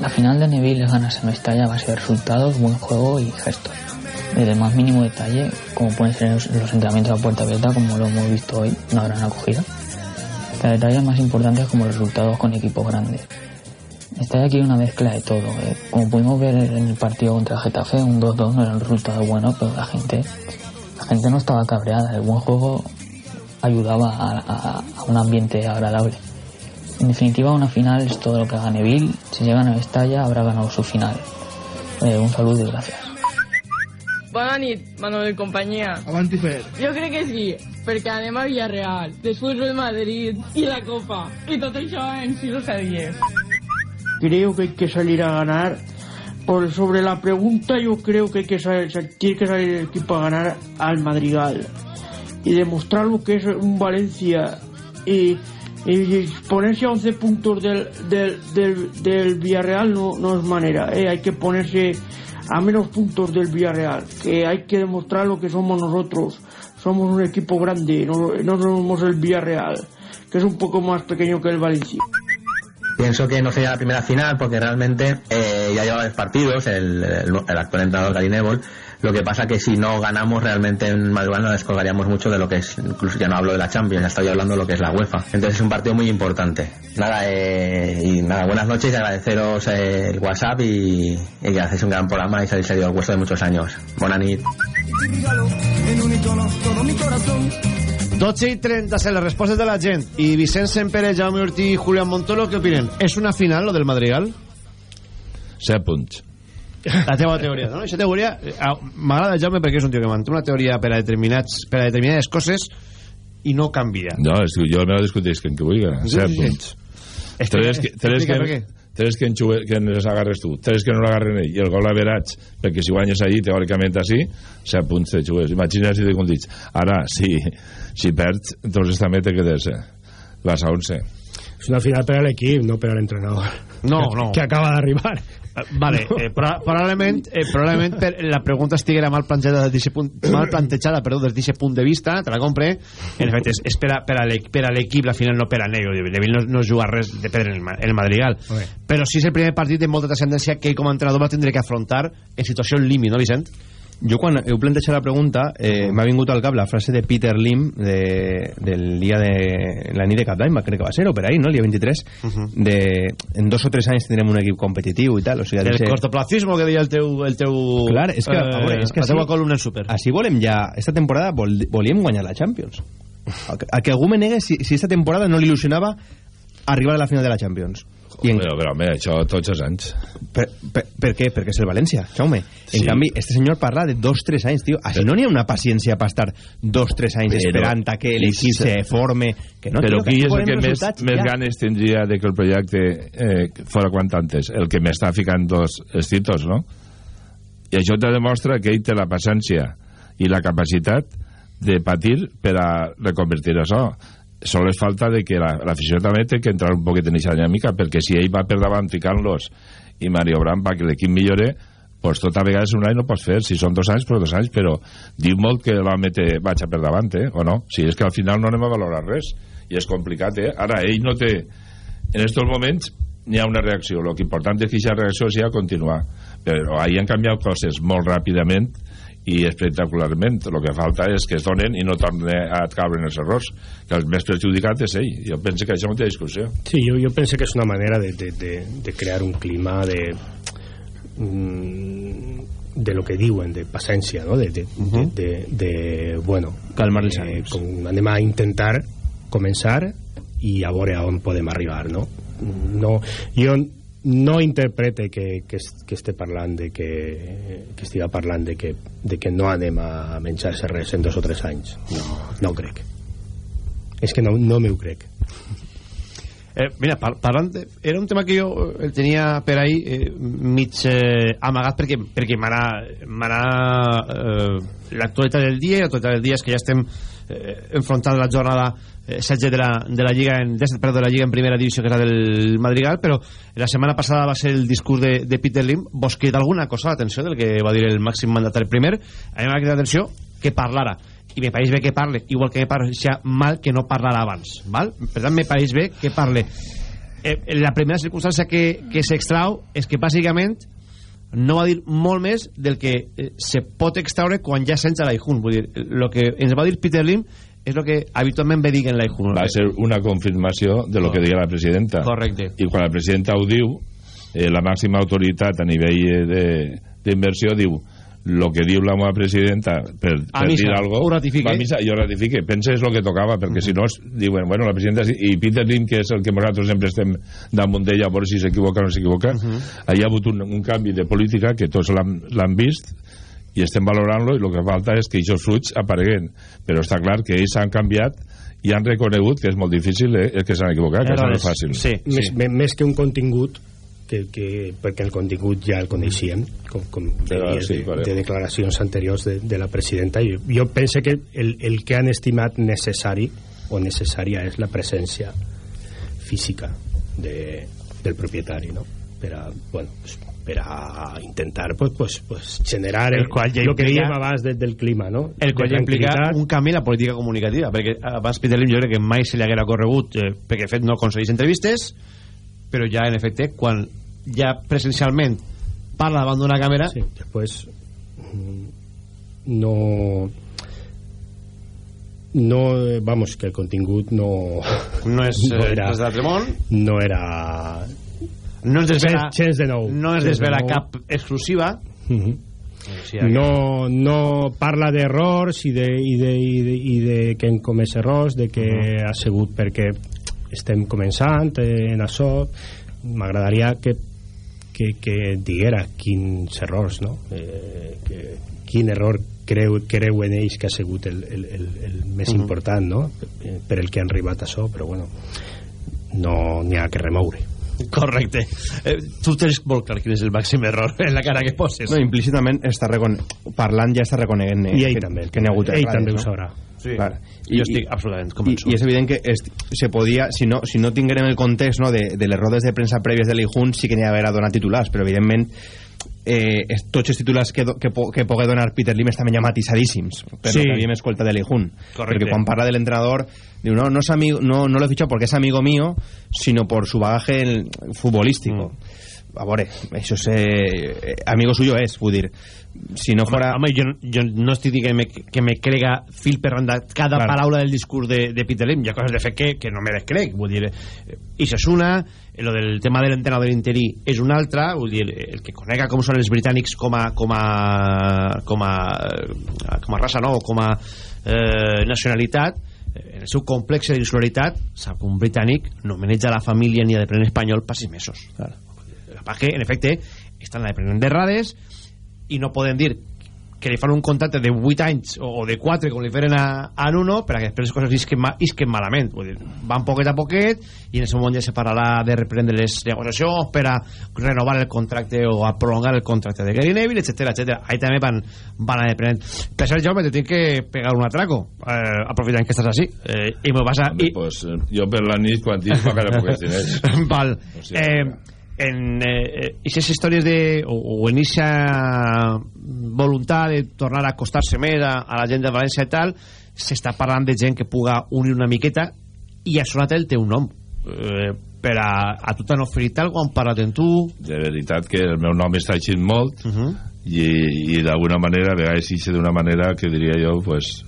La final de Neville les ganas en Mestalla a ser resultados, buen juego y gestos. Desde el más mínimo detalle, como pueden ser los los entrenamientos a puerta abierta, como lo hemos visto hoy, una gran acogida. Hasta detalles más importantes como los resultados con equipos grandes. Está aquí una mezcla de todo. eh. Como pudimos ver en el partido contra Getafe, un 2-2 no era un resultado bueno, pero la gente, la gente no estaba cabreada. El buen juego ayudaba a, a- a un ambiente agradable. En definitiva, una final es todo lo que haga Neville. Si llegan a Mestalla, habrá ganado su final. Eh, un saludo y gracias. Bona nit, Manuel i companyia. Avanti Fer. Jo crec que sí, perquè anem a Villarreal, després el Madrid i la Copa, i tot això en 6 o 7 dies. Creo que hay que salir a ganar. Por sobre la pregunta, yo creo que, hay que salir, tiene que salir el equipo a ganar al Madrigal y demostrar lo que es un Valencia y, y ponerse a 11 puntos del, del, del, del Villarreal no, no es manera. ¿eh? Hay que ponerse a menos puntos del Villarreal, que hay que demostrar lo que somos nosotros. Somos un equipo grande, no, no somos el Villarreal, que es un poco más pequeño que el Valencia. Pienso que no sería la primera final porque realmente eh, ya lleva varios partidos el, el, el actual entrenador Gary. Lo que pasa que si no ganamos realmente en Madrid nos descolgaríamos mucho de lo que es, incluso ya no hablo de la Champions, ya estoy hablando de lo que es la UEFA. Entonces es un partido muy importante. Nada, eh, y nada, buenas noches y agradeceros eh, el WhatsApp y, y que hacéis un gran programa y salís al hueso de muchos años. Buena nit. 12 i 36, les respostes de la gent. I Vicent Sempere, Jaume Ortí i Julián Montolo, què opinen? És una final, lo del Madrigal? 7 punts. La teva teoria, no? Aquesta teoria eh, m'agrada Jaume perquè és un tio que manté una teoria per a, determinats, per a determinades coses i no canvia. No, és que jo me la discuteix que en que vulgui, Sí, 7 sí, sí. punts. Explica- Tres tres explica per que, què. Tres que, enxuve, que les agarres tu, tres que no l'agarren ell, i el gol averats, perquè si guanyes allí, teòricament així, 7 punts de jugues. Imagina si te condits. Ara, si, si perds, entonces també te quedes, eh? vas a 11. És una final per a l'equip, no per a l'entrenador. No, que, no. Que acaba d'arribar. Vale, eh, pro probablement, eh, probablement per, la pregunta estiguera mal plantejada des punt, mal plantejada, perdó, des d'aquest punt de vista, te la compre. En efecte, és, és per a, per a l'equip, la final no per a Negro. Neville no, no juga res de pedra en el, en el Madrigal. Okay. Però sí és el primer partit de molta transcendència que com a entrenador va tindre que afrontar en situació límit, no, Vicent? Jo quan heu plantejat la pregunta eh, m'ha vingut al cap la frase de Peter Lim de, del dia de la nit de Cap d'any, crec que va ser, o per ahí, no? el dia 23 uh -huh. de, en dos o tres anys tindrem un equip competitiu i tal o sigui, el ser... cortoplacismo que deia el teu, el teu clar, és que, eh, a veure, és que la teua columna en super així volem ja, esta temporada vol, volíem guanyar la Champions a, a que algú me negue si, si esta temporada no li il·lusionava arribar a la final de la Champions i en... però, però, home, això tots els anys. Per, per, per què? Perquè és el València, Jaume. En sí. canvi, este senyor parla de dos, tres anys, tio. Així no n'hi ha una paciència per estar dos, tres anys però, esperant a que l'equip se forme. Que no, però tio, qui és el que més, més ja. ganes tindria de que el projecte eh, fora quant antes? El que m'està ficant dos estitos, no? I això te demostra que ell té la paciència i la capacitat de patir per a reconvertir això solo és falta de que l'afició la, també té que entrar un poquet en aquesta dinàmica perquè si ell va per davant ficant-los i Mario Bram que l'equip millore pues tota vegada és un any no pots fer si són dos anys, però dos anys però diu molt que l'home té vaig a per davant eh? o no? si és que al final no anem a valorar res i és complicat eh? ara ell no té en aquests moments n'hi ha una reacció el que important és que aquesta reacció sigui continuar però ahir han canviat coses molt ràpidament i espectacularment el que falta és que es donen i no tornen a caure en els errors que el més perjudicat és ell jo penso que això no té discussió Sí, jo, jo penso que és una manera de, de, de, de crear un clima de mm, de lo que diuen de paciència no? de, de, uh -huh. de, de, de, bueno calmar els ànims eh, com anem a intentar començar i a veure on podem arribar no? no jo no interprete que, que, que esté parlant de que, que estiga parlant de que, de que no anem a menjar-se res en dos o tres anys. No, no ho crec. És que no, no m'ho crec Eh, mira, par parlant de, era un tema que jo el tenia per ahí eh, mig eh, amagat perquè, perquè m'anà eh, l'actualitat del dia i l'actualitat del dia és que ja estem eh, enfrontant la jornada eh, 16 de la, de la Lliga en, perdó, de la Lliga en primera divisió que la del Madrigal però la setmana passada va ser el discurs de, de Peter Lim. Vos queda alguna cosa d'atenció del que va dir el màxim mandatari primer? A mi m'ha quedat atenció que parlara i me pareix bé que parle, igual que me pareixia mal que no parlara abans, val? Per tant, me pareix bé que parle. Eh, la primera circumstància que, que s'extrau és que bàsicament no va dir molt més del que eh, se pot extraure quan ja sents a l'Aijun. Vull dir, el que ens va dir Peter Lim és el que habitualment ve dir en l'Aijun. Va ser una confirmació de lo que deia la presidenta. Correcte. I quan la presidenta ho diu, eh, la màxima autoritat a nivell d'inversió diu lo que diu la meva presidenta per, per misa, dir algo ho ratifique. va a misa, jo ratifique, pensa és el que tocava perquè uh -huh. si no, es, diuen, bueno, la presidenta i Peter Lim, que és el que nosaltres sempre estem damunt d'ella, a veure si s'equivoca o no s'equivoca uh -huh. hi ha hagut un, un canvi de política que tots l'han vist i estem valorant-lo i el que falta és que aquests fruits apareguen però està clar que ells han canviat i han reconegut que és molt difícil eh, que s'han equivocat, que no és fàcil sí, sí. Més, més que un contingut que, que, perquè el contingut ja el coneixíem com, com de, sí, de, de declaracions anteriors de, de la presidenta i jo penso que el, el que han estimat necessari o necessària és la presència física de, del propietari no? per a, bueno, pues, per a intentar pues, pues, pues, generar el, qual ja el que dèiem abans de, del clima no? el qual ja implica un canvi en la política comunicativa perquè abans Peter Lim jo crec que mai se li haguera corregut eh, perquè de fet no aconsegueix entrevistes però ja en efecte quan ja presencialment parla davant d'una càmera. Sí, després mm, no no, vamos, que el contingut no no és no era, des d'altre món no era no es desvela, gens de nou. no es desvela de cap exclusiva. Uh -huh. Sí, no, no parla d'errors i de, i, de, i, de, i de que hem comès errors de que uh -huh. ha sigut perquè estem començant en això m'agradaria que que, que diguera quins errors no? eh, que, quin error creu, creu en ells que ha sigut el, el, el, el més uh -huh. important no? per el que han arribat a això però bueno no n'hi ha que remoure Correcte. Eh, tu tens molt clar quin és el màxim error en la cara que poses. No, implícitament està recone... parlant ja està reconeguent I ell que, també, que n'hi ha hagut ell també no? ho sabrà. Sí. Clar. I, jo estic absolutament convençut. I, i és evident que es, se podia, si no, si no tinguérem el context no, de, de les rodes de premsa prèvies de l'Ijun, sí que n'hi ha d'haver a donar titulars, però evidentment eh, tots els titulars que, do, que, po, que pugui donar Peter Lim estan ja matissadíssims per sí. que havíem escoltat de l'Ijun perquè quan parla de l'entrenador diu no, no, amigo, no, no lo he fichado porque es amigo mío sino por su bagaje futbolístico mm a veure, això és eh, amigo suyo és, vull dir si no fora... Home, jo, jo no estic dient que me, que me crega fil per randa cada claro. paraula del discurs de, de Peter Lim, hi ha coses de fet que, que no me les crec vull dir, i això és una lo del tema de l'entrenador interí és una altra. Vull dir, el que conega com són els britànics com a com a com a, com a raça, no? com a eh, nacionalitat en el seu complex d'insularitat sap que un britànic no maneja la família ni a dependent espanyol per sis mesos. Claro que, en efecte, estan depenent de Rades i no poden dir que li fan un contracte de 8 anys o de 4 com li feren a, a Nuno perquè després les coses isquen, isquen malament. Vull dir, van poquet a poquet i en aquest moment ja se parlarà de reprendre les negociacions per a renovar el contracte o a prolongar el contracte de Gary Neville, etc etc. ahí també van, van a dependre per això jo me tinc que pegar un atraco eh, aprofitant que estàs així. Eh, i me vas a... Home, i... pues, jo per la nit quan tinc pagaré poquets diners val. O sigui, eh, en eh, aquestes històries de, o, o en aquesta voluntat de tornar a acostar-se més a, a la gent de València i tal s'està parlant de gent que puga unir una miqueta i ha sonat el teu nom eh, per a, a tu t'han oferit alguna han parlat amb tu de veritat que el meu nom està així molt uh -huh. i, i d'alguna manera a vegades així d'una manera que diria jo pues,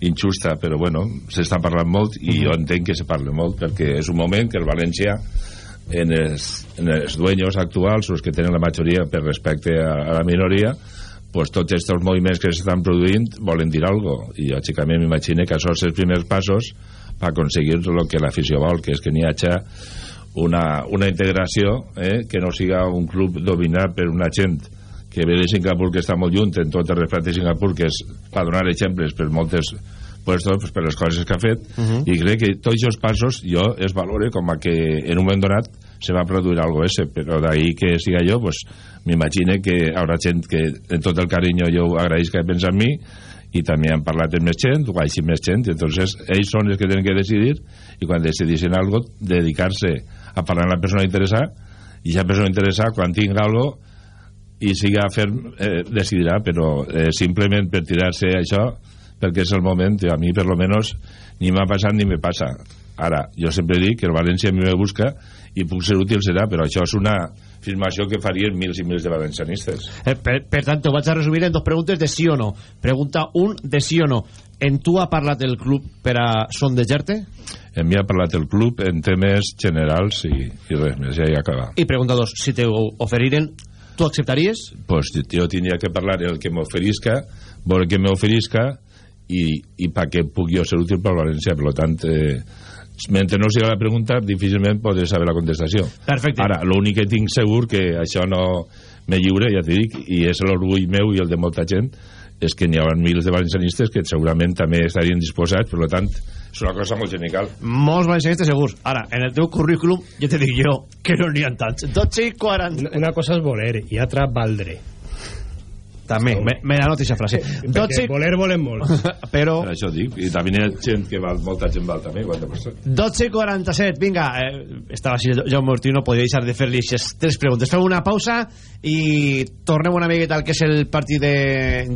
injusta però bueno, s'està parlant molt i uh -huh. jo entenc que se parla molt perquè és un moment que el València en els, en els dueños actuals, els que tenen la majoria per respecte a, a la minoria, pues tots aquests moviments que s'estan produint volen dir cosa. I lògicament m'imagino que això són els primers passos per aconseguir el que l'afició vol, que és que n'hi hagi una, una integració eh, que no siga un club dominat per una gent que ve de Singapur que està molt lluny en tot el respecte de Singapur que és per donar exemples per moltes pues, per les coses que ha fet uh -huh. i crec que tots aquests passos jo es valore com a que en un moment donat se va produir algo ese però d'ahí que siga jo pues, m'imagine que haurà gent que en tot el carinyo jo agraeix que pensa en mi i també han parlat amb més gent o així més gent entonces ells són els que tenen que decidir i quan decidissin algo dedicar-se a parlar amb la persona interessada i aquesta persona interessada quan tinga algo i siga ferm eh, decidirà però eh, simplement per tirar-se això perquè és el moment, a mi per lo menos ni m'ha passat ni me passa ara, jo sempre dic que el València a mi me busca i puc ser útil serà, però això és una afirmació que farien mils i mils de valencianistes eh, per, per tant, ho vaig a resumir en dos preguntes de sí o no pregunta un, de sí o no en tu ha parlat el club per a sondejar-te? En mi ha parlat el club en temes generals i, i res més, ja hi acaba. I pregunta dos, si te oferiren, tu acceptaries? Pues jo tindria que parlar el que m'oferisca, veure què m'oferisca i, i perquè puc jo ser útil per València per tant eh, mentre no siga la pregunta difícilment podré saber la contestació Perfecte. ara l'únic que tinc segur que això no me lliure ja t'hi dic i és l'orgull meu i el de molta gent és que n'hi ha mils de valencianistes que segurament també estarien disposats, per tant, és una cosa molt genial. Molts valencianistes segurs. Ara, en el teu currículum, ja te dic jo que no n'hi ha tants. 12 i 40. Una cosa és voler i altra valdre. També, me, la notícia frase. Perquè 12... voler volen molt. Però... Per això dic, i també hi ha gent que val, molta gent val també, 40%. 12.47, vinga, eh, estava així, Jaume Ortí no podia deixar de fer-li tres preguntes. Fem una pausa i tornem una miqueta al que és el partit de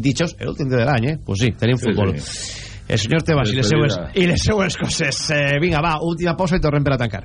Dichos, l'últim de l'any, eh? Pues sí, tenim futbol. Sí, sí. El senyor Tebas i les, seues, i les seues coses. Eh, vinga, va, última pausa i tornem per a tancar.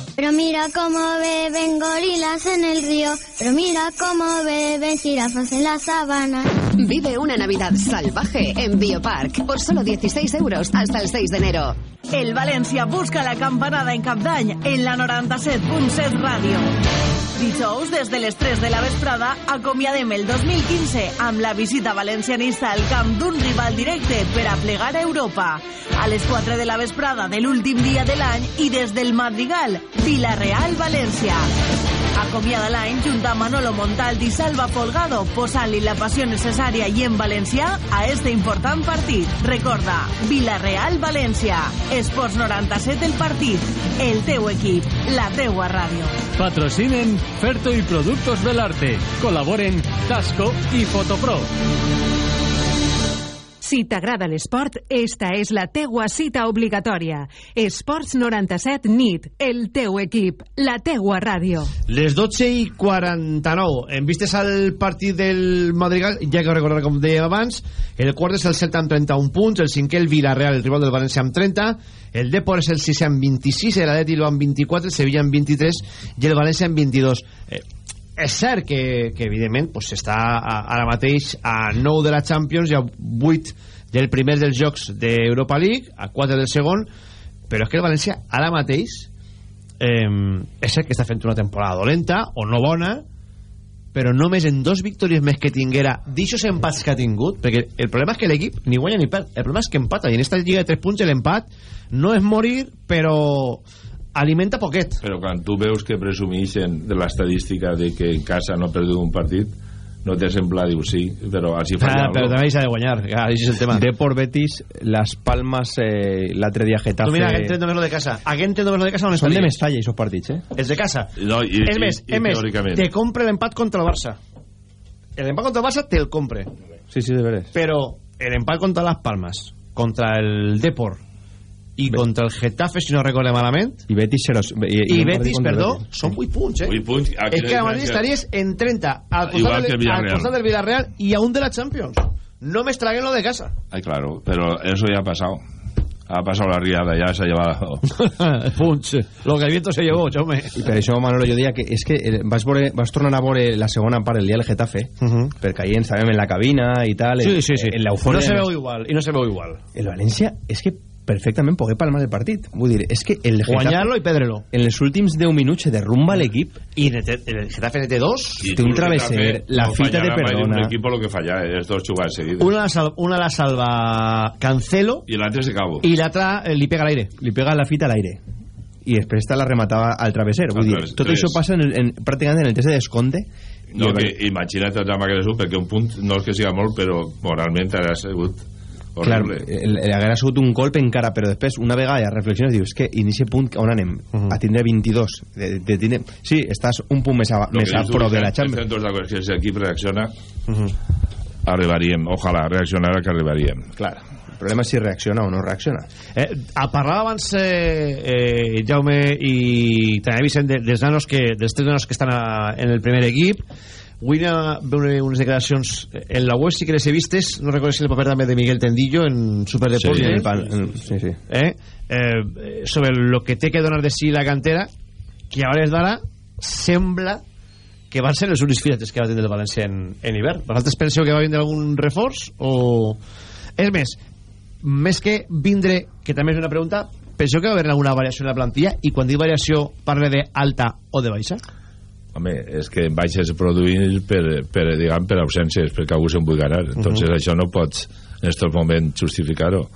Pero mira cómo beben gorilas en el río. Pero mira cómo beben jirafas en la sabana. Vive una Navidad salvaje en Biopark por solo 16 euros hasta el 6 de enero. El València busca la campanada en Cap d'Any en la 97.7 Ràdio. Dijous, des de les 3 de la vesprada, acomiadem el 2015 amb la visita valencianista al camp d'un rival directe per a plegar a Europa. A les 4 de la vesprada de l'últim dia de l'any i des del Madrigal, Vilareal-València. Acomiada l'any junt a Manolo Montaldi i Salva Folgado, posant-li la passió necessària i en valencià a este important partit. Recorda, Vilareal-València. Esports 97 el partit. El teu equip, la teua ràdio. Patrocinen Ferto y Productos Belarte. Colaboren Tasco y Fotopro. Si t'agrada l'esport, esta és la teua cita obligatòria. Esports 97 NIT, el teu equip, la teua ràdio. Les 12 i 49. En vistes al partit del Madrigal, ja que recordar com dèiem abans, el quart és el Celta amb 31 punts, el cinquè el Villarreal, el rival del València amb 30, el Depor és el 6 amb 26, el Atleti amb 24, el Sevilla amb 23 i el València amb 22. Eh, és cert que, que evidentment pues, està ara mateix a 9 de la Champions i a 8 del primer dels jocs d'Europa League a 4 del segon però és que el València ara mateix eh, és cert que està fent una temporada dolenta o no bona però només en dos victòries més que tinguera d'aixòs empats que ha tingut perquè el problema és que l'equip ni guanya ni perd. El problema és que empata i en esta lliga de 3 punts l'empat no és morir però alimenta poquet. Però quan tu veus que presumeixen de l'estadística de que en casa no ha perdut un partit, no te sembla, diu sí, però així fa ah, però també s'ha de guanyar, ja, això és el tema. Depor Betis, Las Palmas, eh, l'altre dia Getafe... Tu mira, aquest només lo de casa. Aquest només lo de casa no Són de Mestalla, aquests partits, eh? Els de casa. No, i, és més, i, és més, te compre l'empat contra el Barça. L'empat contra el Barça te'l compre. Sí, sí, de veres. Però l'empat contra Las Palmas, contra el Depor, i Be contra el Getafe, si no recorde malament i Betis, seros, i, i, i Betis perdó, Betis. són 8 punts, eh? 8 punts és que ara mateix estaries en 30 al costat, del, al costat del Villarreal i a un de la Champions no me estraguen lo de casa Ay, claro, pero eso ya ha pasado ha pasado la riada, ya se ha llevado punts, lo que el viento se llevó chome. i per això Manolo jo deia que és que vas, veure, vas tornar a veure la segona part el dia del Getafe uh -huh. perquè ahir estàvem en la cabina i tal sí, sí, sí. En, en no se veu igual i no se veu igual el València és que perfectament poder palmar el partit. Vull dir, és que el Getafe guanyar-lo i perdre-lo. en els últims 10 minuts se derrumba l'equip i el Getafe té dos. Té un travesser, la no fita de Perdona un equip lo que falla és dos jugades seguides una la, salva, una la salva Cancelo i l'altre se cabo. i l'altra eh, li pega l'aire li pega la fita a l'aire i després la rematava al travesser vull dir, tot això passa en, en, pràcticament en el test de descompte. No, que imagina't el drama que és perquè un punt no és que siga molt però moralment ha sigut horrible. Clar, haguera sigut un colp encara, però després, una vegada ja reflexiones, dius, que en aquest punt on anem? Uh -huh. A tindre 22. De, de tindre... Sí, estàs un punt més a, més a prop de la Champions. Estem tots d'acord si l'equip reacciona, uh -huh. arribaríem. Ojalà reaccionara que arribaríem. Clar. El problema és si reacciona o no reacciona. Eh, a parlar abans, eh, eh, Jaume i també Vicent, de, dels nanos que, dels tres nanos que estan a, en el primer equip, Avui va veure unes declaracions en la web, sí que les he vistes, no recordo si el paper també de Miguel Tendillo en Superdeporte. Sí, pan, sí, sí. Eh? Eh, sobre lo que té que donar de sí la cantera, que a hores d'ara sembla que van ser els únics filetes que va tindre el València en, en hivern. Vosaltres penseu que va vindre algun reforç o... És més, més que vindre, que també és una pregunta, penseu que va haver alguna variació en la plantilla i quan dic variació parla de alta o de baixa? Home, és que baixes produint per, per, diguem, per ausències, perquè algú se'n vull ganar. Entonces uh -huh. això no pots en aquest moment justificar-ho.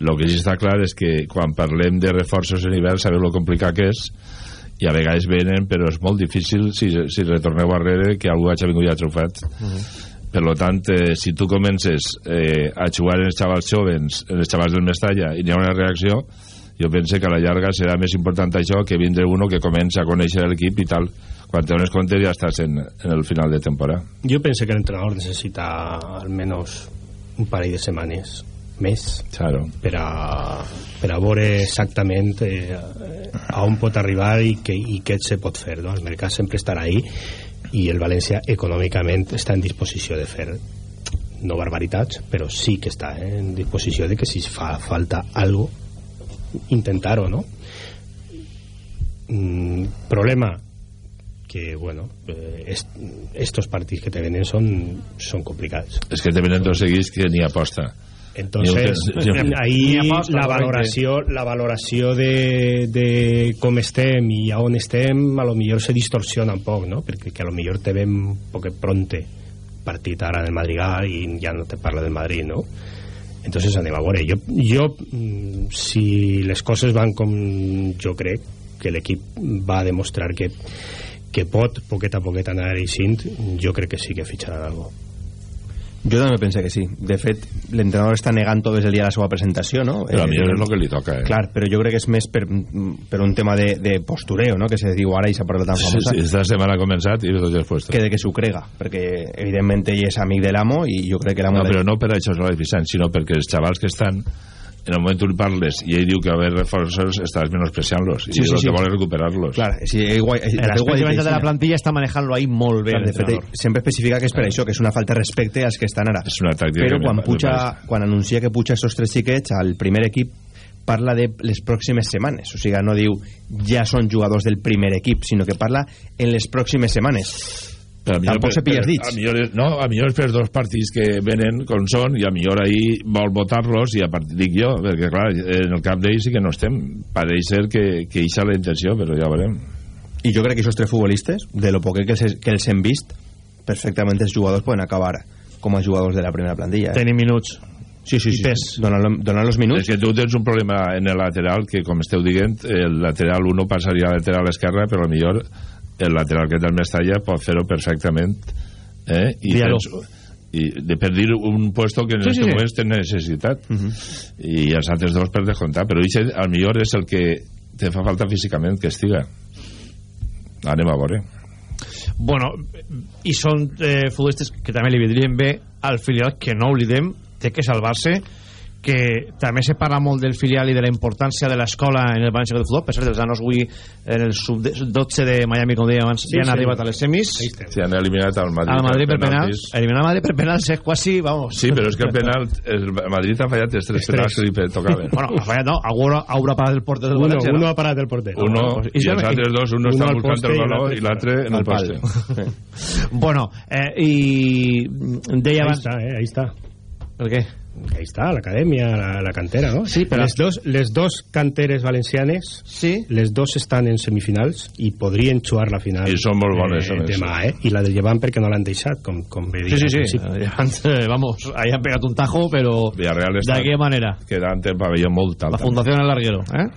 El que sí està clar és que quan parlem de reforços a nivell sabeu lo complicat que és i a vegades venen, però és molt difícil si, si retorneu darrere que algú hagi vingut ja trofat. Uh -huh. Per lo tant, eh, si tu comences eh, a jugar en els xavals jovens, en els xavals del Mestalla, i n'hi ha una reacció, jo penso que a la llarga serà més important això que vindre uno que comença a conèixer l'equip i tal quan te dones compte ja estàs en, en el final de temporada jo penso que l'entrenador necessita almenys un parell de setmanes més claro. per, a, per a veure exactament eh, a on pot arribar i, que, i què se pot fer no? el mercat sempre estarà ahí i el València econòmicament està en disposició de fer no barbaritats, però sí que està eh, en disposició de que si fa falta algo intentar-ho, no? Mm, problema que, bueno, eh, est estos partits que te venen són, són complicats. És que te venen dos seguits que ni aposta. Entonces, ahí ni aposta, la valoració, la valoració de, de com estem i a on estem a lo millor se distorsiona un poc, no? Perquè que a lo millor te ven un poc pronte partit ara del Madrigal i ja no te parla del Madrid, no? Entonces anem a veure. Jo, jo mm, si les coses van com jo crec que l'equip va demostrar que, que pot poquet a poquet anar eixint, jo crec que sí que fitxarà algo. Jo també penso que sí. De fet, l'entrenador està negant tot des del dia de la seva presentació, no? Però a mi és el que li toca, eh? Clar, però jo crec que és més per, per un tema de, de postureo, no? Que se diu ara i s'ha parlat tan Sí, famosa. sí, esta setmana ha començat i tots els puestos. Que de que s'ho crega, perquè evidentment ell és amic de l'amo i jo crec que l'amo... No, però no per això és Vicent, sinó perquè els xavals que estan en el moment que li parles i ell diu que haver reforços estàs menospreciant-los i Sí, sí, el sí. que vol és recuperar-los Clar, sí, igual, El de la plantilla està manejant-lo ahí molt bé. Clar, de fet, sempre especifica que és per això, que és una falta de respecte als que estan ara. És una Però quan, puja, quan anuncia que puja estos tres xiquets al primer equip parla de les pròximes setmanes o sigui, no diu ja són jugadors del primer equip, sinó que parla en les pròximes setmanes a millor Tampoc per- se pilles dits. A millor, no, a millor és per dos partits que venen com són i a millor ahir vol votar-los i a partir dic jo, perquè clar, en el cap d'ells sí que no estem. Pareix ser que, que eixa la intenció, però ja veurem. i jo crec que aquests tres futbolistes de lo poquet que, que els hem vist perfectament els jugadors poden acabar com a jugadors de la primera plantilla eh? Tenir minuts. sí, sí, sí, sí. Donant, donant los minuts És que tu tens un problema en el lateral que, com esteu dient, el lateral 1 passaria al lateral esquerre, però millor el lateral que té el Mestalla pot fer-ho perfectament eh? I, tens, i de per dir un puesto que en Sí, sí, sí, sí. té necessitat i els altres dos per descomptar però això al millor és el que te fa falta físicament que estiga anem a veure. Bueno, i són eh, futbolistes que també li vindrien bé al filial, que no oblidem, té que salvar-se, que també se parla molt del filial i de la importància de l'escola en el València de Futbol, per cert, els nanos avui en el sub-12 de Miami, com deia abans, Sí, ja han sí. arribat a les semis, si han eliminat al Madrid, al Madrid per penaltis. penals, eliminar el Madrid per penals és quasi, vamos... sí, però és que el penal el Madrid ha fallat els tres penals que li tocaven Bueno, ha fallat, no, algú haurà parat el porter del Uno, València, uno no? ha parat el porter. uno i i els altres dos uno, uno està al buscant el l'altre i l'altre en el poste Bueno, eh, i deia Ahí abans... está, eh, ahí está. El què? Ahí está, la academia, la, la cantera, ¿no? Sí, pero- Les dos, les dos canteres valencianes, Sí. les dos estan en semifinals i podrien xuar la final I són molt bones, eh, demà, eh? I la del Llevant perquè no l'han deixat, com, com bé Sí, sí, sí. Eh, Vamos, ahí han pegado un tajo, pero Villarreal de està aquella manera. quedant el pavelló molt alt La Fundación El Larguero, ¿eh?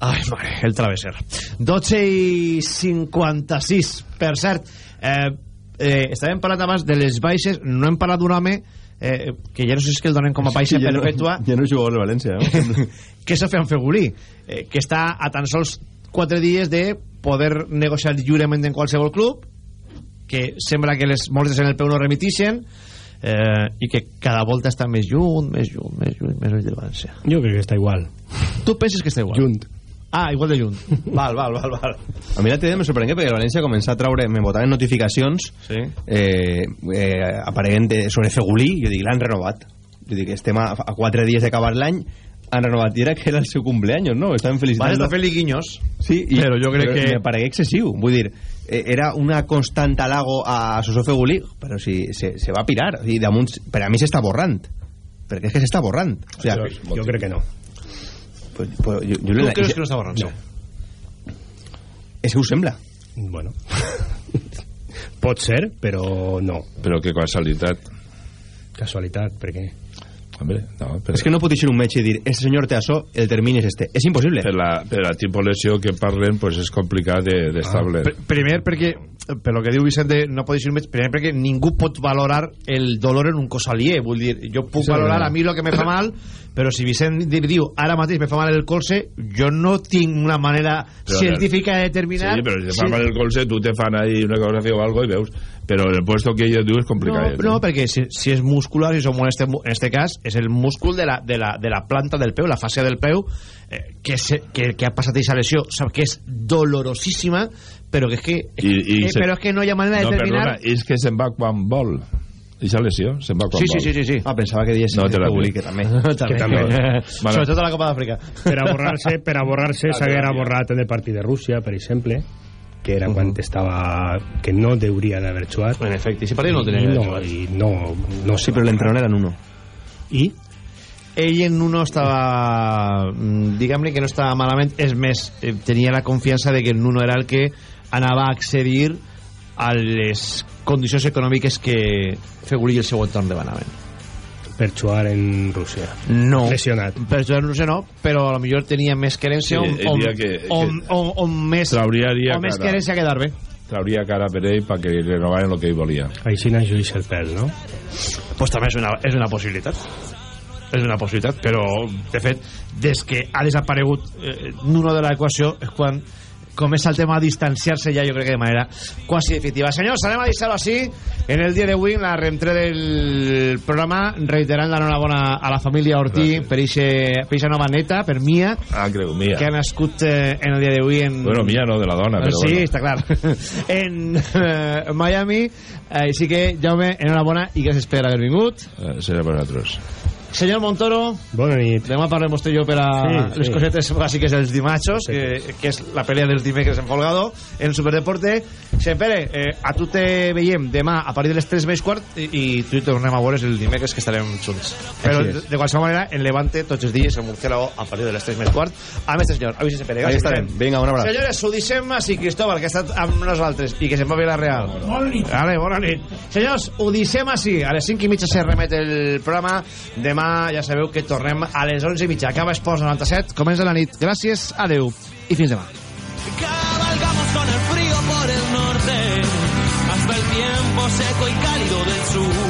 Ai, mare, el travesser. 12 i 56. Per cert, eh, eh, estàvem parlant abans de les baixes, no hem parlat d'un home eh, que ja no sé si és que el donen com a baixa ja no, perpètua, ja no jugador de València no? que és Sofian Fegulí, eh, que està a tan sols 4 dies de poder negociar lliurement en qualsevol club, que sembla que les moltes en el peu no remitixen, eh, i que cada volta està més lluny, més lluny, més lluny, més lluny del València. Jo crec que està igual. Tu penses que està igual? Junt. Ah, igual de lluny. val, val, val, val. A mi l'altre dia me sorprengué perquè el València començà a traure, me botaven notificacions Sí. eh, eh, aparent de, sobre Fegulí, jo dic, l'han renovat. Jo dic, estem a, a quatre dies d'acabar l'any, han renovat, i era que era el seu cumpleaños, no? Estaven Van felicitant estar fent guinyos. Sí, i, Però jo crec que- Me paregué excessiu, vull dir, eh, era una constant halago a Sosó Fegulí, però si se, se va a pirar, i damunt, per a mi s'està borrant, perquè és que s'està borrant. O sea, Jo crec que no. Pues, pues, jo, jo Tu creus que no borrant? No. És que ho sembla. Bueno. Pot ser, però no. però que casualitat Casualitat, per què? Hombre, no, per, És que no pot eixir un metge i dir, este senyor té això, el termini és este. És impossible. per la, per la tipus lesió que parlen pues és complicat de- d'establir Pr- Primer perquè, per lo que diu Vicente, no pot dir més, primer perquè ningú pot valorar el dolor en un cos alié. Vull dir, jo puc Sí, valorar no. a mi el que me fa mal, però si Vicent di- diu ara mateix me fa mal el colze, jo no tinc una manera Però, científica de determinar... Sí, però si te fan mal el colze, tu te fan ahí una ecografia o algo i veus. Però el puesto que ella diu és complicat. No, no, perquè si, si és muscular i som en este, en este cas és el múscul de la, de, la, de la planta del peu, la fàcia del peu eh, que, se, que, que ha passat aquesta lesió sap que és dolorosíssima però que és que, I, i eh, però és que no hi ha manera de no, determinar perdona, és que se'n va quan vol. I esa lesió se'n va quan Sí, sí, vol. sí, sí, sí. Ah, pensava que dies No Peguli, dic. que també. També. que també. Bueno. Sobretot a la Copa d'Àfrica. per a borrar-se per a borrar-se s'haguera borrat en el partit de Rússia per exemple que era quan estava que no hauria d'haver jugat. En efecte, i si partit no el tenia no, i no, no Sí, però l'entrenador era Nuno. i? Ell en Nuno estava mm, diguem-ne que no estava malament. És més, eh, tenia la confiança de que Nuno era el que anava a accedir a les condicions econòmiques que Fegulí i el seu entorn demanaven per jugar en Rússia no, lesionat per jugar no sé no però a lo millor tenia més querència Sí, que- on, més Trauria on més cara. querència quedar bé Trauria cara per ell perquè li renovaren el que ell volia. així n'ajuís el pèl no? pues també és una, és una possibilitat és una possibilitat però de fet des que ha desaparegut eh, Nuno de l'equació és quan comença el tema distanciar-se ja jo crec que de manera quasi definitiva senyors anem a deixar-ho així en el dia d'avui en la reentré del programa reiterant l'enhorabona a la família Ortí per aquesta nova neta per Mia Ah, creu, Mia. que ha nascut eh, en el dia d'avui en... Bueno, Mia no, de la dona, però sí, bueno. està clar en eh, Miami així que Jaume, enhorabona i gràcies per haver vingut Eh, serà per nosaltres. Senyor Montoro, bona nit. Demà parlem vostè i jo per a Sí, les sí. cosetes bàsiques dels dimachos, que, que és la pelea dels dimecres en Folgado, en Superdeporte. Sempre, eh, a tu te veiem demà a partir de les 3 més quart i, i tu i tornem a veure el dimecres que estarem junts. Però, de, de qualsevol manera, en Levante, tots els dies, en Murciélago, a partir de les 3 més quart. A més, senyor, avui se Pere. Ahí Gràcies, estarem. Pere. Vinga, un abraç. Senyores, ho deixem així, Cristóbal, que ha estat amb nosaltres i que se'n va bé la Real. Bona nit. Vale, bona nit. Senyors, ho deixem així. A les 5 i mitja se remet el programa. Ja sabeu que tornem a les 11 i mitja. Acaba Esports 97. Comença la nit. Gràcies, adeu i fins demà. Cabalgamos con el frío por el norte, hasta el tiempo seco y cálido del sur.